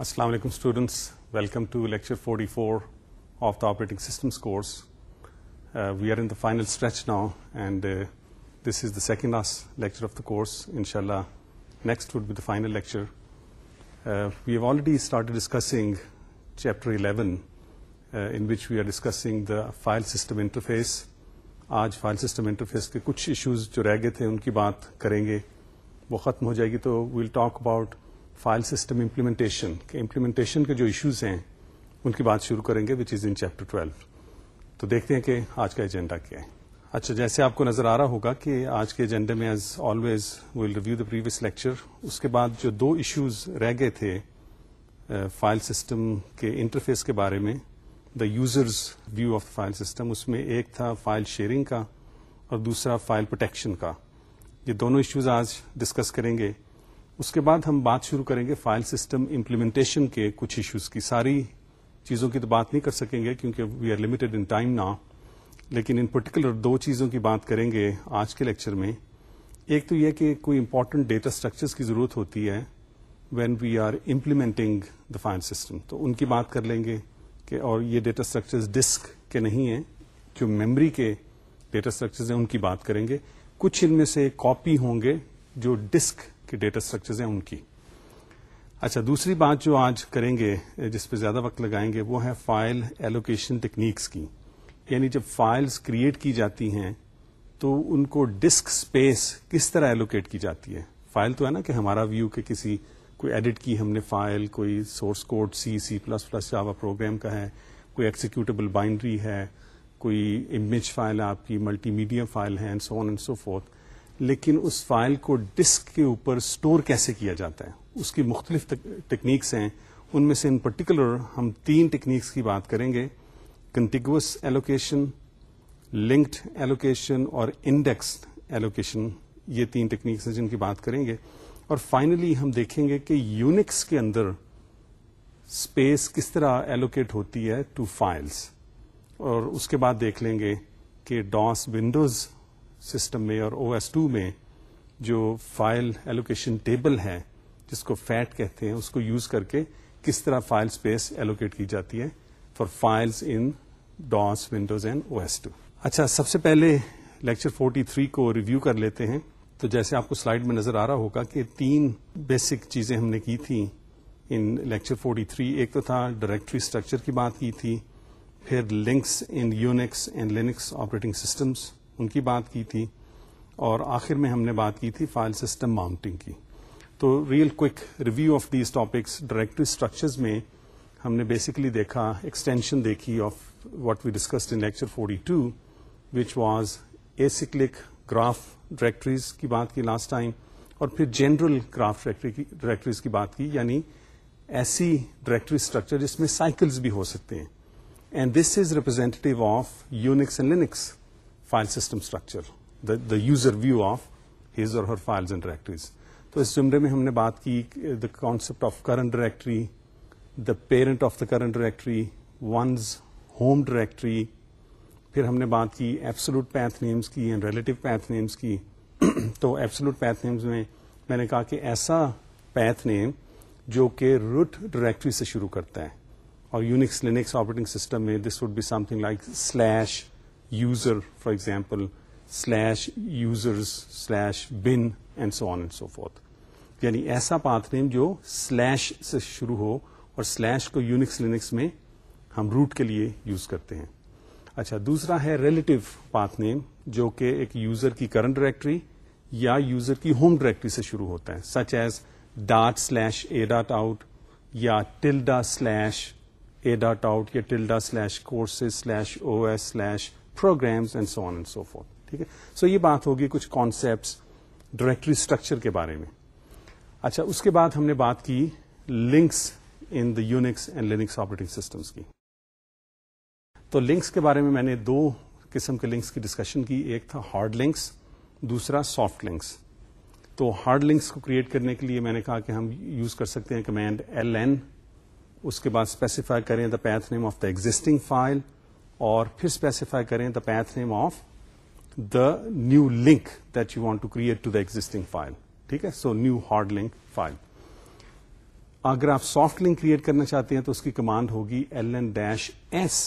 السلام علیکم students welcome to lecture forty four of the operating systems course we are in the final stretch now and this is the second last lecture of the course ان شاء اللہ next would be the final lecture we have already start discussing chapter eleven in which we are discussing the file system interface آج file system interface کے کچھ issues جو رہ گئے تھے ان کی بات کریں گے وہ ختم ہو جائے گی تو we'll talk about file system implementation کے امپلیمنٹیشن کے جو ایشوز ہیں، ان کی بات شروع کریں گے which is in chapter twelve تو دیکھتے ہیں کہ آج کا ایجنڈا کیا ہے۔ اچھا جیسے آپ کو نظر آ رہا ہوگا کہ آج کے ایجنڈے میں as always will review the previous lecture اس کے بعد جو دو ایشوز رہ گئے تھے فائل سسٹم کے انٹرفیس کے بارے میں the user's view of file system اس میں ایک تھا فائل شیئرنگ کا اور دوسرا فائل پروٹیکشن کا۔ یہ دونوں ایشوز آج ڈسکس کریں گے۔ اس کے بعد ہم بات شروع کریں گے فائل سسٹم امپلیمنٹیشن کے کچھ ایشوز کی۔ ساری چیزوں کی تو بات نہیں کر سکیں گے کیونکہ we are limited in time نا لیکن ان پرٹیکولر دو چیزوں کی بات کریں گے آج کے لیکچر میں۔ ایک تو یہ کہ کوئی امپورٹنٹ ڈیٹا اسٹرکچرس کی ضرورت ہوتی ہے when we are implementing the file system تو ان کی بات کر لیں گے کہ اور یہ ڈیٹا اسٹرکچرز ڈسک کے نہیں ہیں، جو میمری کے ڈیٹا اسٹرکچرز ہیں، ان کی بات کریں گے۔ کچھ ان میں سے کاپی ہوں گے جو ڈسک کے ڈیٹا اسٹرکچرز ہیں ان کی۔ اچھا دوسری بات جو آج کریں گے، جس پہ زیادہ وقت لگائیں گے، وہ ہے فائل ایلوکیشن ٹیکنیکس کی۔ یعنی جب فائلز کریٹ کی جاتی ہیں، تو ان کو ڈسک اسپیس کس طرح ایلوکیٹ کی جاتی ہے؟ فائل تو ہے نا کہ ہمارا ویو کہ کسی، کوئی ایڈٹ کی ہم نے فائل کوئی source code C C plus plus Java program کا ہے، کوئی ایکسیکیوٹیبل بائنڈری ہے، کوئی امیج فائل ہے آپ کی ملٹی میڈیا فائل ہے and so on and so forth لیکن اس فائل کو ڈسک کے اوپر اسٹور کیسے کیا جاتا ہے؟ اس کی مختلف ٹیکنیکس ہیں۔ ان میں سے ان پرٹیکولر ہم تین ٹیکنیکس کی بات کریں گے۔ کنٹیگوس ایلوکیشن، لنکڈ ایلوکیشن اور انڈیکس ایلوکیشن، یہ تین ٹیکنیکس ہیں جن کی بات کریں گے۔ اور فائنلی ہم دیکھیں گے کہ یونکس کے اندر اسپیس کس طرح ایلوکیٹ ہوتی ہے ٹو فائلس اور اس کے بعد دیکھ لیں گے کہ ڈاس ونڈوز سسٹم میں اور او ایس ٹو میں جو فائل ایلوکیشن ٹیبل ہے جس کو فیٹ کہتے ہیں، اس کو یوز کر کے کس طرح فائل اسپیس ایلوکیٹ کی جاتی ہے for files in DOS Windows and O S two اچھا سب سے پہلے لیکچر 43 کو ریویو کر لیتے ہیں۔ تو جیسے آپ کو سلائڈ میں نظر آ رہا ہوگا کہ تین بیسک چیزیں ہم نے کی تھیں ان لیکچر 43 ایک تو تھا ڈائریکٹری اسٹرکچر کی بات کی تھی، پھر links in Unix and Linux operating systems ان کی بات کی تھی اور آخر میں ہم نے بات کی تھی فائل سسٹم ماؤنٹنگ کی۔ تو real quick review of these topics directory structures میں ہم نے بیسکلی دیکھا ایکسٹینشن دیکھی of what we discussed in lecture 42 two which was acyclic graph directories کی بات کی لاسٹ ٹائم اور پھر جنرل گراف ڈائریکٹریز کی بات کی یعنی ایسی ڈائریکٹری اسٹرکچر جس میں سائیکلز بھی ہو سکتے ہیں۔ And this is representative of Unix and Linux file system structure the user view of his or her files and directories تو اس زمرے میں ہم نے بات کی the concept of current directory the parent of the current directory one's home directory پھر ہم نے بات کی ایپسلوٹ پیتھ نیمز کی اینڈ ریلیٹو پیتھ نیمز کی. تو ایپسلوٹ پیتھ نیمز میں میں نے کہا کہ ایسا پیتھ نیم جو کہ روٹ ڈائریکٹری سے شروع کرتا ہے اور یونکس لینکس آپریٹنگ سسٹم میں this would be something like slash user for example slash users slash bin and so on and so forth یعنی ایسا پاتھ نیم جو سلیش سے شروع ہو اور سلیش کو یونکس لینکس میں ہم روٹ کے لیے یوز کرتے ہیں۔ اچھا دوسرا ہے ریلیٹو پاتھ نیم جو کہ ایک یوزر کی کرنٹ ڈائریکٹری یا یوزر کی ہوم ڈائریکٹری سے شروع ہوتا ہے such as dot slash a dot out یا tilde slash a dot out یا tilde slash courses slash O S slash programs and so on and so forth ٹھیک ہے؟ سو یہ بات ہوگی کچھ کانسپٹس ڈائریکٹری اسٹرکچر کے بارے میں. اچھا اس کے بعد ہم نے بات کی links in the Unix and Linux operating systems کی. تو لنکس کے بارے میں میں نے دو قسم کے لنکس کی ڈسکشن کی، ایک تھا ہارڈ لنکس دوسرا سافٹ لنکس تو ہارڈ لنکس کو کریٹ کرنے کے لیے میں نے کہا کہ ہم یوز کر سکتے ہیں کمینڈ ایل این اس کے بعد اسپیسیفائی کریں the path name of the existing file اور پھر اسپیسیفائی کریں the path name of the new link that you want to create to the existing file ٹھیک ہے؟ So new hard link file اگر آپ سافٹ لنک کریٹ کرنا چاہتے ہیں تو اس کی کمانڈ ہوگی L N dash S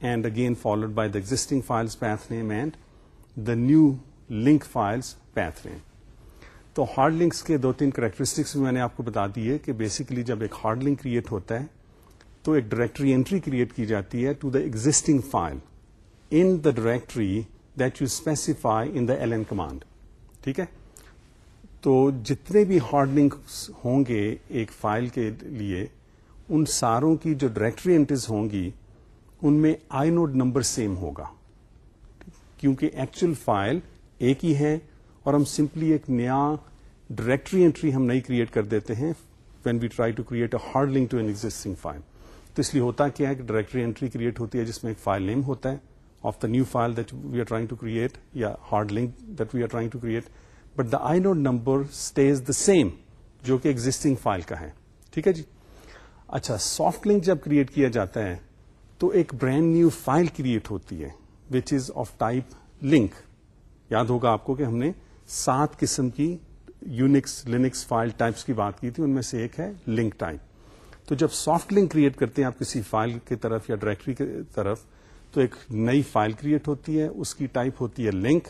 and again followed by the existing file's path name and the new link file's path name تو ہارڈ لنکس کے دو تین کریکٹرسٹکس میں نے آپ کو بتا دی ہے کہ بیسیکلی جب ایک ہارڈ لنک کریٹ ہوتا ہے تو ایک ڈائریکٹری انٹری کریٹ کی جاتی ہے to the existing file in the directory that you specify in the L N command, ٹھیک ہے؟ تو جتنے بھی ہارڈ لنکس ہوں گے ایک فائل کے لیے، ان ساروں کی جو ڈائریکٹری انٹریز ہوں گی، ان میں آئی نوڈ نمبر سیم ہوگا۔ کیونکہ ایکچوئل فائل ایک ہی ہے اور ہم سمپلی ایک نیا ڈائریکٹری انٹری ہم نہیں کریٹ کر دیتے ہیں۔ When we try to create a hard link to an existing file تو اس لیے ہوتا کیا ہے کہ ڈائریکٹری انٹری کریٹ ہوتی ہے جس میں ایک فائل نیم ہوتا ہے of the new file that we are trying to create یا hard link that we are trying to create, but the i node number stays the same جو کہ ایگزٹنگ فائل کا ہے۔ ٹھیک ہے جی؟ اچھا سافٹ لنک جب کریٹ کیا جاتا ہے تو ایک برانڈ نیو فائل کریٹ ہوتی ہے which is of type link یاد ہوگا آپ کو کہ ہم نے سات قسم کی یونکس لینکس فائل ٹائپس کی بات کی تھی، ان میں سے ایک ہے لنک ٹائپ تو جب سافٹ لنک کریٹ کرتے ہیں آپ کسی فائل کی طرف یا ڈائریکٹری کی طرف، تو ایک نئی فائل کریٹ ہوتی ہے، اس کی ٹائپ ہوتی ہے لنک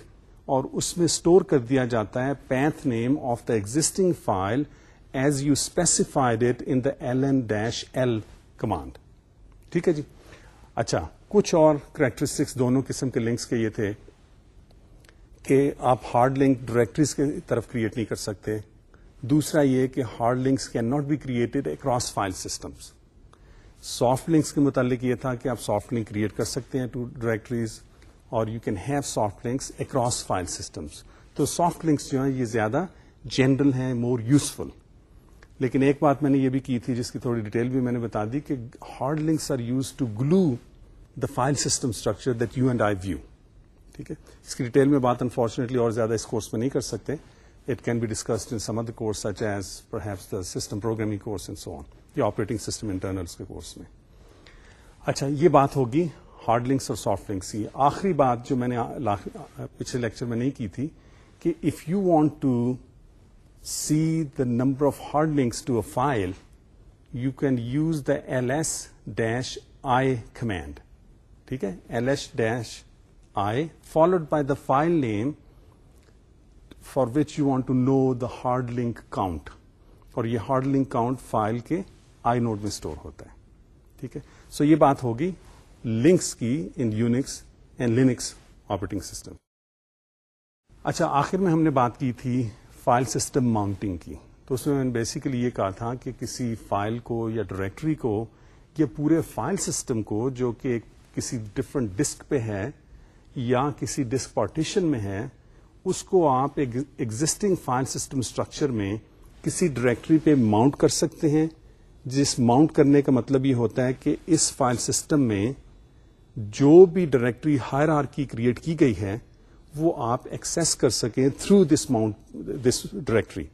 اور اس میں اسٹور کر دیا جاتا ہے path name of the existing file as you specified it in the L N dash L command ٹھیک ہے جی؟ اچھا کچھ اور کریکٹرسٹکس دونوں قسم کے لنکس کے یہ تھے کہ آپ ہارڈ لنک ڈائریکٹریز کی طرف کریٹ نہیں کر سکتے۔ دوسرا یہ کہ hard links can not be created across file systems soft links کے متعلق یہ تھا کہ آپ سافٹ لنک کریٹ کر سکتے ہیں ٹو ڈائریکٹریز اور you can have soft links across file systems تو سافٹ لنکس جو ہیں یہ زیادہ جنرل ہیں، مور یوزفل۔ لیکن ایک بات میں نے یہ بھی کی تھی، جس کی تھوڑی ڈیٹیل بھی میں نے بتا دی کہ hard links are used to glue the file system structure that you and I view. ٹھیک ہے؟ اس کی ڈیٹیل میں بات انفارچونیٹلی اور زیادہ اس کورس میں نہیں کر سکتے۔ It can be discussed in some other course such as perhaps the system programming course and so on یا آپریٹنگ سسٹم انٹرنلس کے کورس میں اچھا یہ بات ہوگی ہارڈ لنکس اور سافٹ لنکس کی آخری بات جو میں نے پچھلے لیکچر میں نہیں کی تھی کہ if you want to see the number of hard links to a file you can use the L S dash I command ٹھیک ہے L S dash I followed by the file name for which you want to know the hard link count اور یہ hard link count file کے I node میں store ہوتا ہے۔ ٹھیک ہے؟ سو یہ بات ہوگی لنکس کی in Unix and Linux operating system اچھا آخر میں ہم نے بات کی تھی فائل سسٹم ماؤنٹنگ کی۔ تو اس میں بیسیکلی یہ کہا تھا کہ کسی فائل کو یا ڈائریکٹری کو یا پورے فائل سسٹم کو جو کہ کسی ڈفرنٹ ڈسک پہ ہے یا کسی ڈسک پارٹیشن میں ہے اس کو آپ ایگزٹنگ فائل سسٹم اسٹرکچر میں کسی ڈائریکٹری پہ ماؤنٹ کر سکتے ہیں، جس ماؤنٹ کرنے کا مطلب یہ ہوتا ہے کہ اس فائل سسٹم میں جو بھی ڈائریکٹری ہائر آر کی کریٹ کی گئی ہے، وہ آپ ایکسس کر سکیں through this mount this directory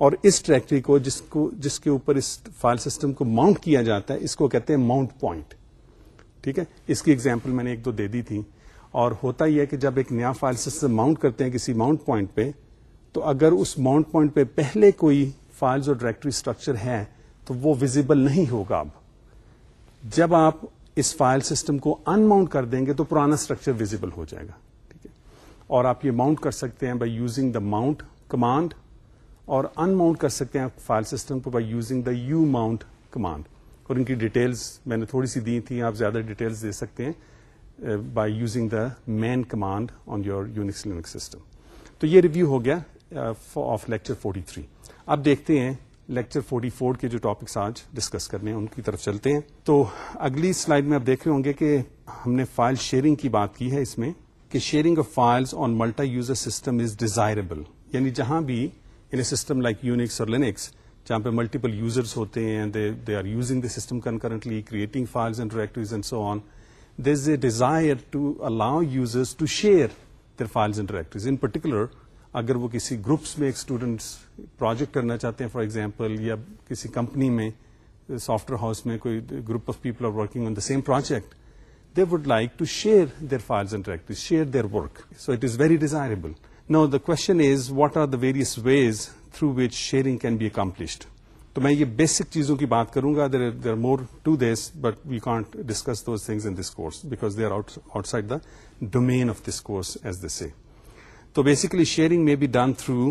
اور اس ڈائریکٹری کو جس کو جس کے اوپر اس فائل سسٹم کو ماؤنٹ کیا جاتا ہے، اس کو کہتے ہیں ماؤنٹ پوائنٹ ٹھیک ہے؟ اس کی ایگزامپل میں نے ایک دو دے دی تھی اور ہوتا ہی ہے کہ جب ایک نیا فائل سسٹم ماؤنٹ کرتے ہیں کسی ماؤنٹ پوائنٹ پہ، تو اگر اس ماؤنٹ پوائنٹ پہ پہلے کوئی فائلز اور ڈائریکٹری اسٹرکچر ہے، تو وہ ویزیبل نہیں ہوگا اب۔ جب آپ اس فائل سسٹم کو ان ماؤنٹ کر دیں گے، تو پرانا اسٹرکچر ویزیبل ہو جائے گا۔ ٹھیک ہے؟ اور آپ یہ ماؤنٹ کر سکتے ہیں by using the mount command اور ان ماؤنٹ کر سکتے ہیں فائل سسٹم کو by using the u mount command اور ان کی ڈیٹیلز میں نے تھوڑی سی دی تھی آپ زیادہ ڈیٹیلز دے سکتے ہیں۔ By using the man command on your Unix Linux system تو یہ ریویو ہو گیا آف لیکچر فورٹی تھری اب دیکھتے ہیں لیکچر فورٹی فور کے جو ٹاپکس آج ڈسکس کرنے ہیں، ان کی طرف چلتے ہیں۔ تو اگلی سلائڈ میں آپ دیکھ رہے ہوں گے کہ ہم نے فائل شیئرنگ کی بات کی ہے اس میں کہ sharing of files on multi user system is desirable یعنی جہاں بھی in a system like Unix اور لینکس جہاں پہ ملٹیپل یوزرس ہوتے ہیں they are using the system concurrently creating files and directories and so on there is a desire to allow users to share their files and directories. In particular, اگر وہ کسی groups میں ایک students project کرنا چاہتے ہیں for example یا کسی کمپنی میں سافٹ ویئر ہاؤس میں کوئی group of people are working on the same project they would like to share their files and directory share their work so it is very desirable now the question is what are the various ways through which sharing can be accomplished تو میں یہ basic چیزوں کی بات کروں گا. There are more to this but we can't discuss those things in this course because they are outside the domain of this course as this a تو basically sharing میں be done through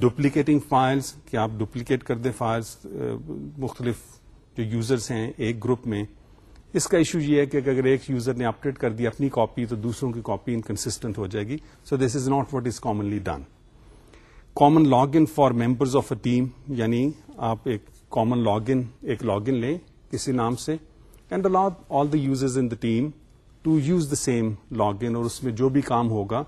duplicating files کہ آپ duplicate کر دیں files uh, مختلف جو users ہیں ایک گروپ میں. اس کا ایشو یہ ہے کہ اگر ایک یوزر نے اپڈیٹ کر دی اپنی کاپی تو دوسروں کی کاپی انکنسٹنٹ ہو جائے گی. So this is not what is commonly done common login for members of a team یعنی آپ ایک کامن لاگ ان ایک لاگ ان لیں کسی نام سے and allow all the users in the team to use the same login اور اس میں جو بھی کام ہوگا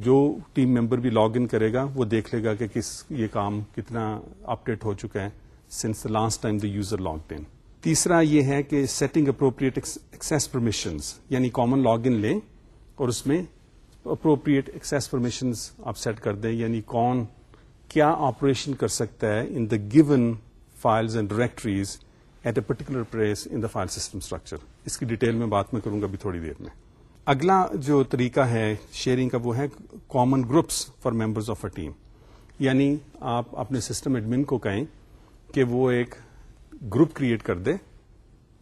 جو ٹیم ممبر بھی لاگ ان کرے گا وہ دیکھ لے گا کہ کس یہ کام کتنا اپڈیٹ ہو چکا ہے since the last time the user log in تیسرا یہ ہے کہ سیٹنگ اپروپریٹ ایکسیس پرمیشنز یعنی کامن لاگ ان لیں اور اس میں اپروپریٹ ایکسیس پرمیشنز آپ سیٹ کر دیں یعنی کون کیا آپریشن کر سکتا ہے in the given files and directories at a particular place in the file system structure اس کی ڈیٹیل میں بات میں کروں گا ابھی تھوڑی دیر میں۔ اگلا جو طریقہ ہے شیئرنگ کا وہ ہے common groups for members of a team یعنی آپ اپنے سسٹم ایڈمن کو کہیں کہ وہ ایک گروپ کریٹ کر دے۔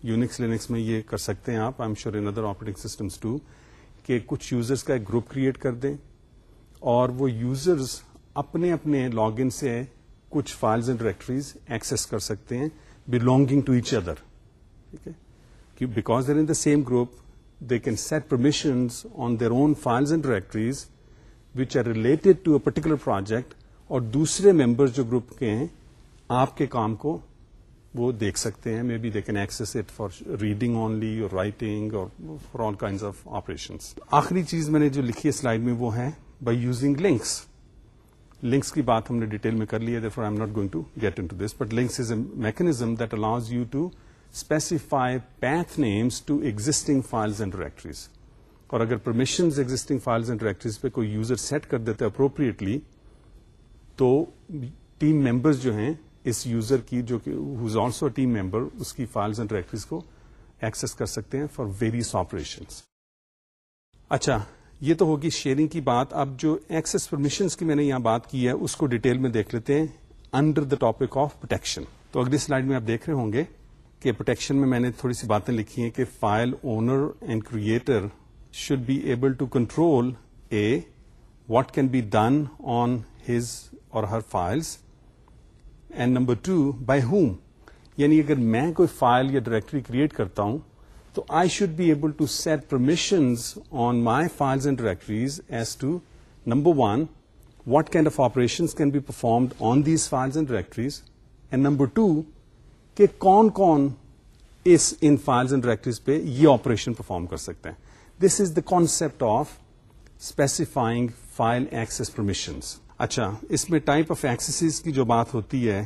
یونکس لینکس میں یہ کر سکتے ہیں آپ I'm sure in other operating systems too کہ کچھ یوزرس کا ایک گروپ کریٹ کر دیں اور وہ یوزرز اپنے اپنے لاگ ان سے کچھ فائلز اینڈ ڈائریکٹریز ایکسس کر سکتے ہیں بلونگنگ ٹو ایچ ادر ٹھیک ہے؟ Because they're in the same group they can set permissions on their own files and directories which are related to a particular project اور دوسرے members جو group کے ہیں، آپ کے کام کو وہ دیکھ سکتے ہیں. Maybe they can access it for reading only or writing or for all kind of operation آخری چیز میں نے جو لکھی ہے سلائڈ میں وہ ہے بائی یوزنگ لنکس لنکس کی بات ہم نے ڈیٹیل میں کر لی ہے for I'm not going to get into this but links is a mechanism that allows you to specify path names to existing files and directories اور اگر permissions existing files and directories پہ کوئی user set کر دیتے appropriately تو team members جو ہیں اس یوزر کی جو کہ ہوز آلسو ٹیم ممبر اس کی فائلز اینڈ ڈائریکٹریز کو ایکسس کر سکتے ہیں فار ویریس آپریشن اچھا یہ تو ہوگی شیئرنگ کی بات. اب جو ایکسس پرمیشنس کی میں نے یہاں بات کی ہے، اس کو ڈیٹیل میں دیکھ لیتے ہیں under the topic of protection تو اگلی سلائڈ میں آپ دیکھ رہے ہوں گے کہ پروٹیکشن میں میں نے تھوڑی سی باتیں لکھی ہیں کہ file owner and creator should be able to control a what can be done on his or her files and number two by whom یعنی اگر میں کوئی فائل یا ڈائریکٹری کریٹ کرتا ہوں، تو I should be able to set permissions on my files and directories as to number one what kind of operation can be performed on these files and directories and number two کہ کون کون اس ان files and directories پہ یہ operation perform کر سکتے ہیں this is the concept of specifying file access permissions اچھا اس میں ٹائپ آف ایکسیسز کی جو بات ہوتی ہے،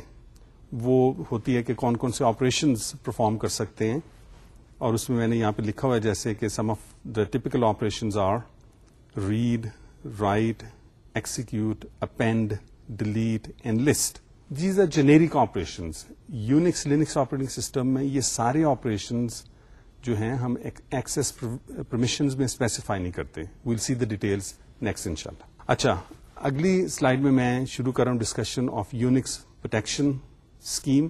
وہ ہوتی ہے کہ کون کون سے آپریشن پرفارم کر سکتے ہیں۔ اور اس میں میں نے یہاں پہ لکھا ہوا ہے جیسے کہ some of the typical operation are read write execute append delete and list these are generic operation Unix Linux operating system میں یہ سارے آپریشنز جو ہیں، ہم ایکسس پرمیشنز میں اسپیسیفائی نہیں کرتے۔ Well see the details next ان شاء اللہ اچھا اگلی سلائڈ میں میں شروع کر رہا ہوں discussion of Unix protection scheme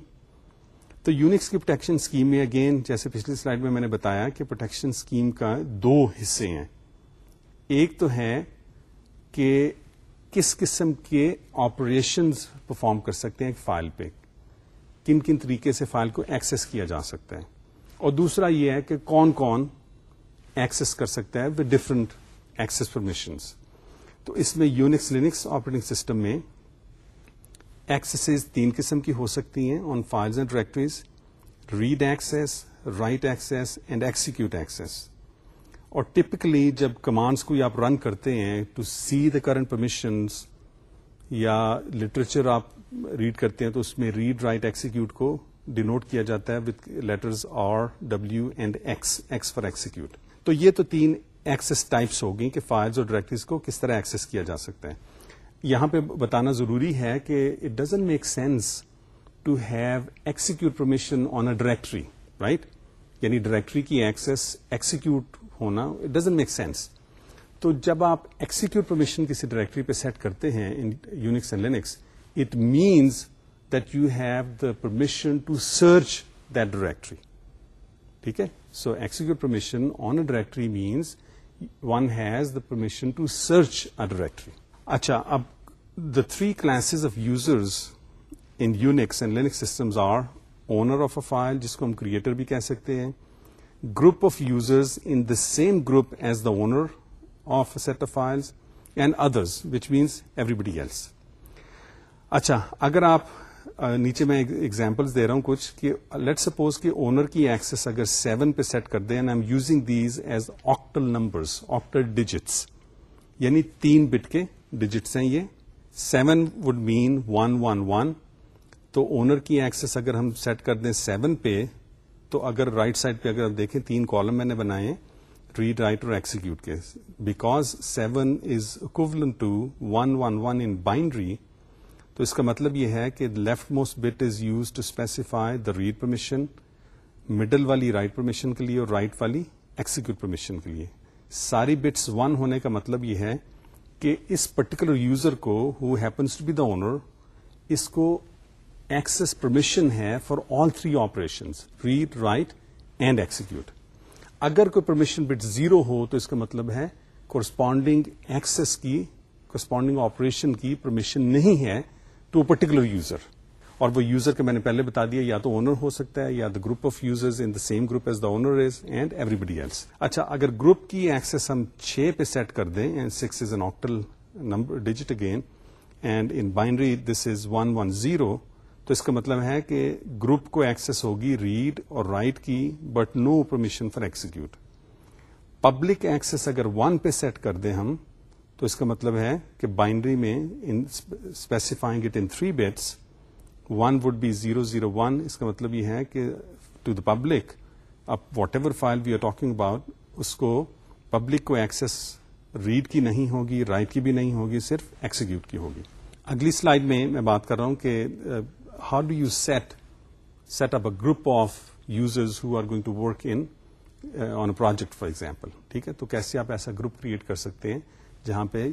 تو یونکس کی پروٹیکشن اسکیم میں اگین جیسے پچھلی سلائڈ میں میں نے بتایا کہ پروٹیکشن اسکیم کا دو حصے ہیں۔ ایک تو ہے کہ کس قسم کے آپریشنز پرفارم کر سکتے ہیں ایک فائل پہ۔ کن کن طریقے سے فائل کو ایکسس کیا جا سکتا ہے۔ اور دوسرا یہ ہے کہ کون کون ایکسس کر سکتا ہے ود ڈفرنٹ ایکسس پرمیشنز تو اس میں یونکس لینکس آپریٹنگ سسٹم میں ایکسیسز تین قسم کی ہو سکتی ہیں۔ On files and directories read access write access and execute access اور ٹپکلی جب کمانڈس کو آپ رن کرتے ہیں to see the current permissions یا لٹریچر آپ ریڈ کرتے ہیں تو اس میں ریڈ رائٹ ایکسیکیوٹ کو ڈینوٹ کیا جاتا ہے with letters R W and X X for execute تو یہ تو تین ایکسس ٹائپس ہوگی کہ فائلز اور ڈائریکٹریز کو کس طرح ایکسس کیا جا سکتا ہے۔ یہاں پہ بتانا ضروری ہے کہ it doesn't make sense to have execute permission on a directory right یعنی ڈائریکٹری کی ایکسس ایکسیکیوٹ ہونا اٹ ڈزنٹ میک سینس تو جب آپ ایکسیکیوٹ پرمیشن کسی ڈائریکٹری پہ سیٹ کرتے ہیں in Unix and Linux it means that you have the permission to search that directory. ٹھیک ہے؟ So execute permission on a directory means one has the permission to search a directory اچھا اب the three classes of users in Unix and Linux systems are owner of a file جس کو ہم creator بھی کہہ سکتے ہیں group of users in the same group as the owner of set of files and others which means everybody else اچھا اگر آپ نیچے میں ایگزامپل دے رہا ہوں کچھ کہ لیٹ سپوز کہ اونر کی ایکسس اگر سیون پہ سیٹ کر دیں I am using these as octal numbers octal digits یعنی تین بٹ کے ڈیجٹس ہیں یہ. Seven would mean one one one تو اونر کی ایکسس اگر ہم سیٹ کر دیں سیون پہ، تو اگر رائٹ سائڈ پہ اگر آپ دیکھیں تین کالم میں نے بنائے ریڈ رائٹ اور ایکسیکیوٹ کے. Because seven is equivalent to one one one in binary تو اس کا مطلب یہ ہے کہ left most bit is use to specify the read permission middle والی رائٹ پرمیشن کے لیے اور رائٹ والی ایکسیکیوٹ پرمیشن کے لیے۔ ساری بٹس ون ہونے کا مطلب یہ ہے کہ اس پرٹیکولر یوزر کو who happens to be the owner اس کو ایکسس پرمیشن ہے for all three operation read write and execute اگر کوئی پرمیشن بٹ زیرو ہو تو اس کا مطلب ہے کورسپونڈنگ ایکسس کی کورسپونڈنگ آپریشن کی پرمیشن نہیں ہے ٹو پرٹیکولر یوزر اور وہ یوزر کے میں نے پہلے بتا دیا، یا تو اونر ہو سکتا ہے، یا the group of users in the same group as the owner is and everybody else اچھا اگر گروپ کی ایکسس ہم چھ پہ سیٹ کر دیں and six is an octal number digit again and in binary this is one one zero تو اس کا مطلب ہے کہ گروپ کو ایکسس ہوگی ریڈ اور رائٹ کی bit no permission for execute public access اگر ون پہ سیٹ کر دیں ہم تو اس کا مطلب ہے کہ بائنڈری میں specifying it in three bits one would be zero zero one اس کا مطلب یہ ہے کہ ٹو دا پبلک اب whatever file we are talking about اس کو پبلک کو ایکسس ریڈ کی نہیں ہوگی رائٹ کی بھی نہیں ہوگی، صرف ایکسیکیوٹ کی ہوگی. اگلی سلائڈ میں میں بات کر رہا ہوں کہ how do you set set up a group of users who are going to work in on a project for example ٹھیک ہے؟ تو کیسے آپ ایسا گروپ کریٹ کر سکتے ہیں جہاں پہ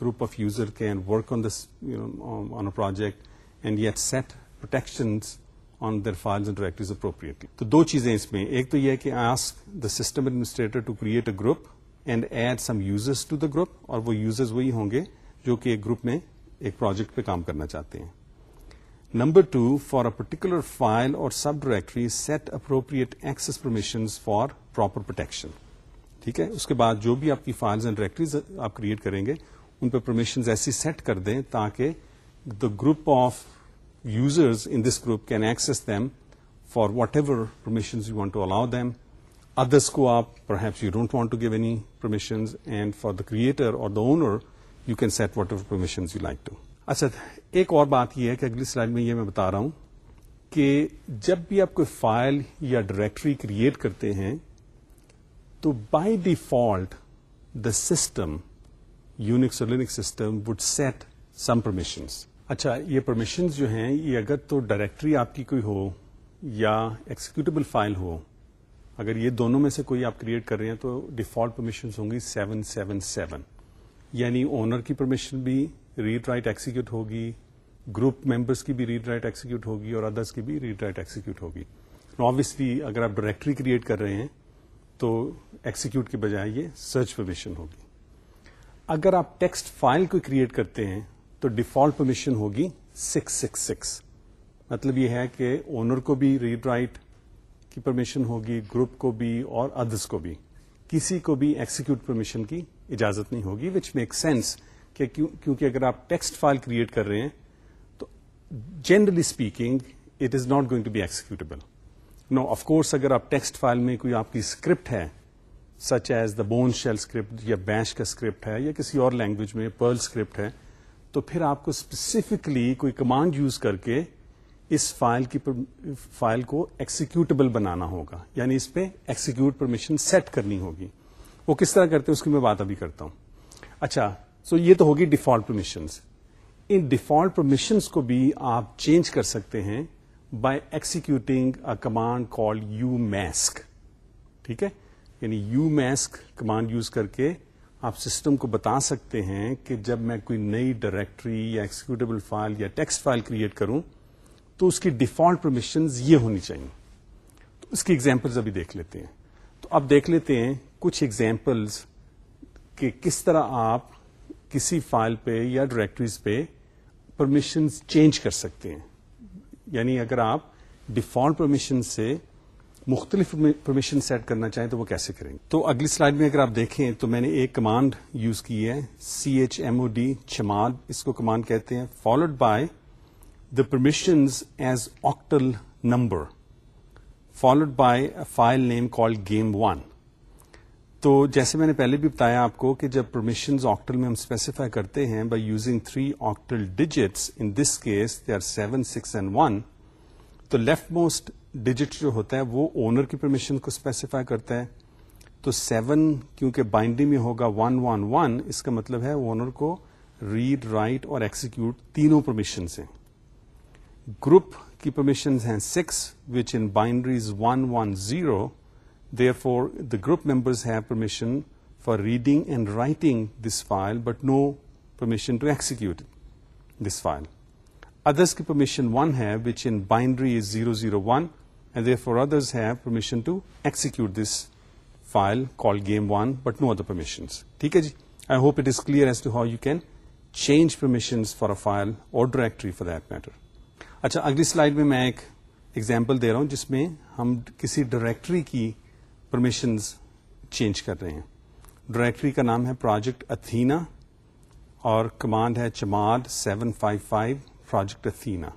group of user can work on this on a project and yet set protection on their files and directories appropriately تو دو چیزیں اس میں ایک تو یہ کہ ask the system administrator to create a group and add some users to the group اور وہ یوزرز وہی ہوں گے جو کہ ایک گروپ میں ایک پروجیکٹ پہ کام کرنا چاہتے ہیں۔ Number two for a particular file اور subdirectory set appropriate access permission for proper protection ٹھیک ہے؟ اس کے بعد جو بھی آپ کی فائلز اینڈ ڈائریکٹریز آپ کریٹ کریں گے، ان پہ پرمیشن ایسی سیٹ کر دیں تاکہ the group of users in this group can access them for whatever permission you want to allow them others کو آپ perhaps you don't want to give any permission and for the creator اور the owner you can set whatever permission you like to اچھا ایک اور بات یہ ہے کہ اگلی سلائڈ میں یہ میں بتا رہا ہوں کہ جب بھی آپ کوئی فائل یا ڈائریکٹری کریٹ کرتے ہیں تو by default the system Unix اور Linux system would set some permissions اچھا یہ پرمیشنز جو ہیں یہ اگر تو ڈائریکٹری آپ کی کوئی ہو یا ایکسیکیوٹیبل فائل ہو اگر یہ دونوں میں سے کوئی آپ کریٹ کر رہے ہیں تو ڈیفالٹ پرمیشن ہوں گی سیون سیون سیون یعنی اونر کی پرمیشن بھی ریڈ رائٹ ایکسیکیوٹ ہوگی گروپ ممبرس کی بھی ریڈ رائٹ ایکسیکیوٹ ہوگی اور ادرس کی بھی ریڈ رائٹ ایکسیکیوٹ ہوگی آبویسلی اگر آپ ڈائریکٹری کریٹ کر رہے ہیں تو ایکسیکیوٹ کے بجائے یہ سرچ پرمیشن ہوگی۔ اگر آپ ٹیکسٹ فائل کو کریٹ کرتے ہیں تو ڈیفالٹ پرمیشن ہوگی سکس سکس سکس مطلب یہ ہے کہ اونر کو بھی ریڈ رائٹ کی پرمیشن ہوگی گروپ کو بھی اور ادرس کو بھی۔ کسی کو بھی ایکسیکیوٹ پرمیشن کی اجازت نہیں ہوگی وچ میک سینس کہ کیونکہ اگر آپ ٹیکسٹ فائل کریٹ کر رہے ہیں تو generally speaking it is not going to be executable no of course اگر آپ ٹیکسٹ فائل میں کوئی آپ کی اسکرپٹ ہے such as the Bourne shell script یا بینش کا اسکرپٹ ہے، یا کسی اور لینگویج میں پرل اسکرپٹ ہے، تو پھر آپ کو اسپیسیفکلی کوئی کمانڈ یوز کر کے اس فائل کی فائل کو ایکسیکیوٹیبل بنانا ہوگا. یعنی اس پہ ایکسیکیوٹ پرمیشن سیٹ کرنی ہوگی. وہ کس طرح کرتے ہیں اس کی میں بات ابھی کرتا ہوں. اچھا سو یہ تو ہوگی ڈیفالٹ پرمیشنس ان ڈیفالٹ پرمیشنس کو بھی آپ چینج کر سکتے ہیں by executing a command call umask ٹھیک ہے؟ یعنی یو میسک کمانڈ یوز کر کے آپ سسٹم کو بتا سکتے ہیں کہ جب میں کوئی نئی ڈائریکٹری یا ایکسیکیوٹیبل فائل یا ٹیکسٹ فائل کریٹ کروں تو اس کی ڈیفالٹ پرمیشنز یہ ہونی چاہیے۔ تو اس کی ایگزامپلز ابھی دیکھ لیتے ہیں۔ تو اب دیکھ لیتے ہیں کچھ ایگزامپلز کہ کس طرح آپ کسی فائل پہ یا ڈائریکٹریز پہ پرمیشنز چینج کر سکتے ہیں۔ یعنی اگر آپ ڈیفالٹ پرمیشن سے مختلف پرمیشن سیٹ کرنا چاہیں تو وہ کیسے کریں گے؟ تو اگلی سلائڈ میں اگر آپ دیکھیں تو میں نے ایک کمانڈ یوز کی ہے C H M O D chmod اس کو کمانڈ کہتے ہیں followed by the permissions as octal number followed by file name call game one تو جیسے میں نے پہلے بھی بتایا آپ کو کہ جب پرمیشنز آکٹل میں ہم اسپیسیفائی کرتے ہیں by using three octal digits in this case they are seven six and one تو لیفٹ موسٹ ڈیجٹ جو ہوتا ہے وہ اونر کی پرمیشن کو اسپیسیفائی کرتا ہے. تو سیون کیونکہ بائنڈنگ میں ہوگا ون ون ون اس کا مطلب ہے اونر کو ریڈ رائٹ اور ایکسیکیوٹ تینوں پرمیشن ہیں. گروپ کی پرمیشن ہیں six which in binaries one one zero therefore the group members have permission for reading and writing this file but no permission to execute this file others کی permission one ہے which in binary is zero zero one and therefore others have permission to execute this file call game one but no other permission ٹھیک ہے جی I hope it is clear as to how you can change permission for a file اور directory for that matter اچھا اگلی slide میں میں ایک example دے رہا ہوں جس میں ہم کسی ڈائریکٹری کی پرمیشنز چینج کر رہے ہیں ڈائریکٹری کا نام ہے پروجیکٹ اتھینا اور کمانڈ ہے chmod seven five five project Athena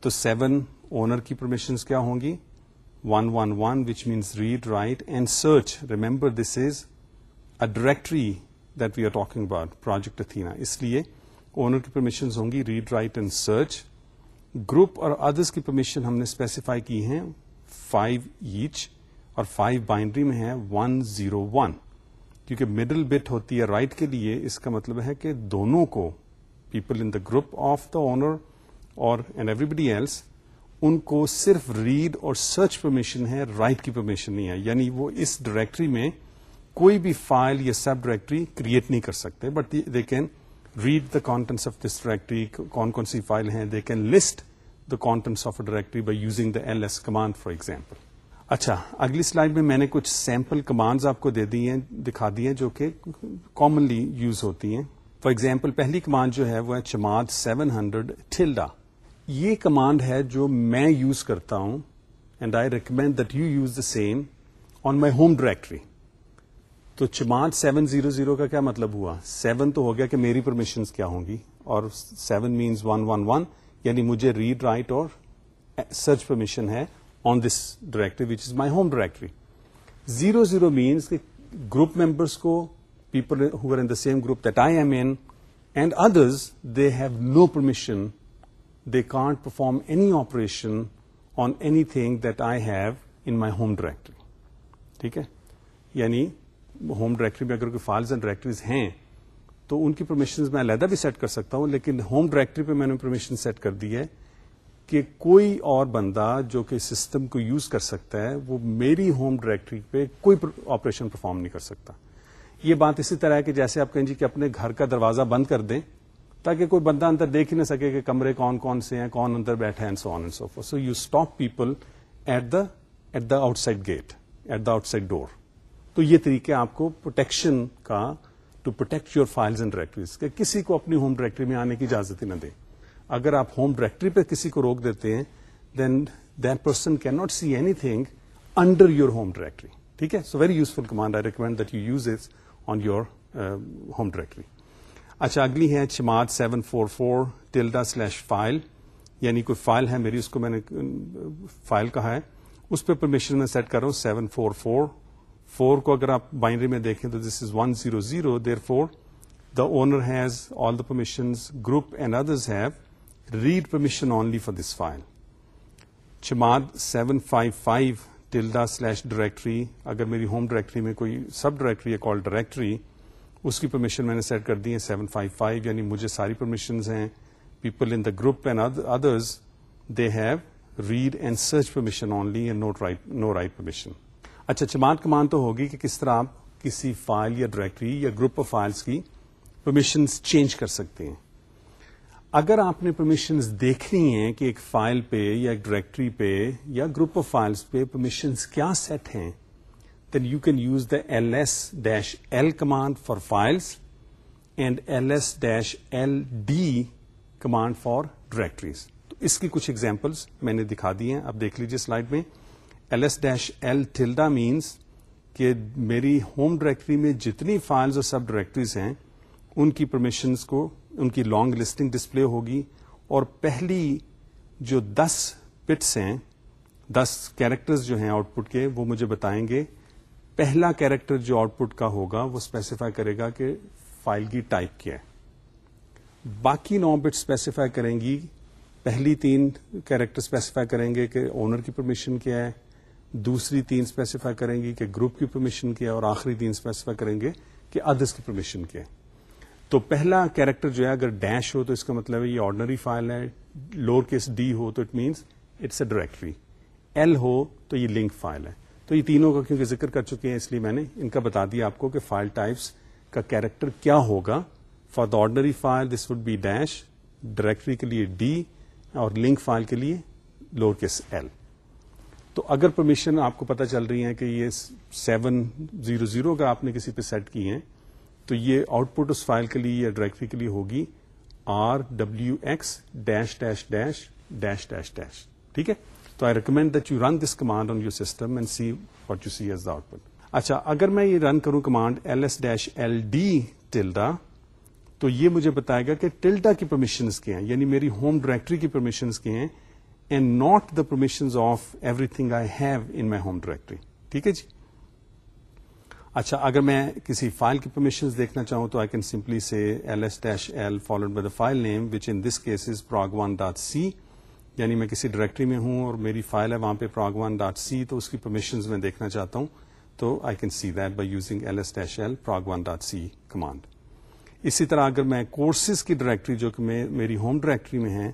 تو سیون اونر کی پرمیشنز کیا ہوں گی one one one which means read write and search remember this is a directory that we are talking about project Athena اس لیے owner کی permissions ہوں گی read write and search group اور others کی پرمیشن ہم نے اسپیسیفائی کی ہیں فائیو ایچ اور فائیو بائنڈری میں ہے ون زیرو ون کیونکہ مڈل بٹ ہوتی ہے رائٹ کے لیے، اس کا مطلب ہے کہ دونوں کو people in the group of the owner اور اینڈ ایوری بڈی ایلس ان کو صرف ریڈ اور سرچ پرمیشن ہے رائٹ کی پرمیشن نہیں ہے۔ یعنی وہ اس ڈائریکٹری میں کوئی بھی فائل یا سب ڈائریکٹری کریٹ نہیں کر سکتے but they can read the contents of this directory کون کون سی فائل ہیں۔ They can list the contents of a directory by using the L S command for example اچھا اگلی سلائڈ میں میں نے کچھ سیمپل کمانڈز آپ کو دے دی ہیں، دکھا دی ہیں جو کہ کامنلی یوز ہوتی ہیں۔ فار ایگزامپل پہلی کمانڈ جو ہے وہ ہے چماد سیون ہنڈریڈ ٹھلڈا یہ کمانڈ ہے جو میں یوز کرتا ہوں and I recommend that you use the same on my home directory تو چماد سیون زیرو زیرو کا کیا مطلب ہوا؟ سیون تو ہو گیا کہ میری پرمیشنز کیا ہوں گی، اور seven means one one one یعنی مجھے ریڈ رائٹ اور سرچ پرمیشن ہے۔ On this directory which is my home directory zero zero means کہ گروپ ممبرس کو people who are in the same group that I am in and others they have no permission they can't perform any operation on anything that I have in my home directory ٹھیک ہے یعنی home directory میں اگر کوئی files and directories ہیں تو ان کی پرمیشن میں علیحدہ بھی سیٹ کر سکتا ہوں لیکن ہوم ڈائریکٹری پہ میں نے پرمیشن سیٹ کر دی ہے کہ کوئی اور بندہ جو کہ سسٹم کو یوز کر سکتا ہے، وہ میری ہوم ڈائریکٹری پہ کوئی آپریشن پرفارم نہیں کر سکتا۔ یہ بات اسی طرح ہے کہ جیسے آپ کہیں جی کہ اپنے گھر کا دروازہ بند کر دیں، تاکہ کوئی بندہ اندر دیکھ ہی نہ سکے کہ کمرے کون کون سے ہیں، کون اندر بیٹھے ہیں so on and so forth so you stop people at the at the outside gate at the outside door تو یہ طریقے آپ کو پروٹیکشن کا to protect your files and directories کہ کسی کو اپنی ہوم ڈائریکٹری میں آنے کی اجازت ہی نہ دیں۔ اگر آپ ہوم ڈائریکٹری پہ کسی کو روک دیتے ہیں then that person can not see anything under your home directory ٹھیک ہے؟ So very useful command I recommend that you use it on your home directory اچھا اگلی ہے chmod seven four four tilde slash file یعنی کوئی file ہے میری، اس کو میں نے فائل کہا ہے. اس پہ پرمیشن میں سیٹ کر رہا ہوں سیون فور فور فور کو اگر آپ بائنڈری میں دیکھیں تو this is one zero zero therefore the owner has all the permission group and others have read permission only for this file chmod seven five five tilde slash directory اگر میری home directory میں کوئی subdirectory ہے call directory اس کی permission میں نے set کر دی ہے سیون فائیو فائیو یعنی مجھے ساری پرمیشن ہیں people in the group and others they have read and search permission only and no write permission اچھا چماد کمان تو ہوگی کہ کس طرح آپ کسی فائل یا ڈائریکٹری یا گروپ آف فائلس کی پرمیشن چینج کر سکتے ہیں اگر آپ نے پرمیشنز دیکھنی ہیں کہ ایک فائل پہ یا ایک ڈائریکٹری پہ یا گروپ آف فائلس پہ پرمیشنز کیا سیٹ ہیں then you can use the L S dash L command for files and L S dash L D command for directories تو اس کی کچھ ایگزامپلس میں نے دکھا دی ہیں، آپ دیکھ لیجیے سلائڈ میں. L S dash L tilde means کہ میری ہوم ڈائریکٹری میں جتنی فائلز اور سب ڈائریکٹریز ہیں، ان کی پرمیشنز کو ان کی لانگ لسٹنگ ڈسپلے ہوگی اور پہلی جو دس پٹس ہیں، دس کیریکٹرز جو ہیں آؤٹ پٹ کے، وہ مجھے بتائیں گے۔ پہلا کیریکٹر جو آؤٹ پٹ کا ہوگا، وہ اسپیسیفائی کرے گا کہ فائل کی ٹائپ کیا ہے۔ باقی نو بٹ اسپیسیفائی کریں گی۔ پہلی تین کیریکٹر اسپیسیفائی کریں گے کہ اونر کی پرمیشن کیا ہے۔ دوسری تین اسپیسیفائی کریں گی کہ گروپ کی پرمیشن کیا ہے اور آخری تین اسپیسیفائی کریں گے کہ ادرس کی پرمیشن کیا ہے۔ تو پہلا کیریکٹر جو ہے، اگر ڈیش ہو تو اس کا مطلب ہے یہ آرڈنری فائل ہے، لوور کیس ڈی ہو تو it means it's a directory L ہو تو یہ لنک فائل ہے۔ تو یہ تینوں کا کیونکہ ذکر کر چکے ہیں، اس لیے میں نے ان کا بتا دیا آپ کو کہ فائل ٹائپس کا کیریکٹر کیا ہوگا۔ For the ordinary file this would be dash directory کے لیے ڈی اور لنک فائل کے لیے لوور کیس ایل تو اگر پرمیشن آپ کو پتا چل رہی ہے کہ یہ سیون زیرو زیرو کا آپ نے کسی پہ سیٹ کی ہیں تو یہ آؤٹ پٹ اس فائل کے لیے یا ڈائریکٹری کے لیے ہوگی R W X dash dash dash dash dash dash. ٹھیک ہے؟ تو I recommend that you run this command on your system and see what you see as the output اچھا اگر میں یہ رن کروں command L S dash L D tilde تو یہ مجھے بتائے گا کہ ٹلڈا کی پرمیشنز کے ہیں؟ یعنی میری ہوم ڈائریکٹری کی پرمیشنز کے ہیں؟ And not the permission of everything I have in my home directory ٹھیک ہے جی؟ اچھا اگر میں کسی فائل کی پرمیشن دیکھنا چاہوں تو I can simply say L S dash L followed by the file name which in this case is prog one dot C یعنی میں کسی ڈائریکٹری میں ہوں اور میری فائل ہے وہاں پہ پراگ ون ڈاٹ سی تو اس کی پرمیشن میں دیکھنا چاہتا ہوں، تو I can see that by using L S dash L prog one dot C command اسی طرح اگر میں کورسز کی ڈائریکٹری جو کہ میری ہوم ڈائریکٹری میں ہے،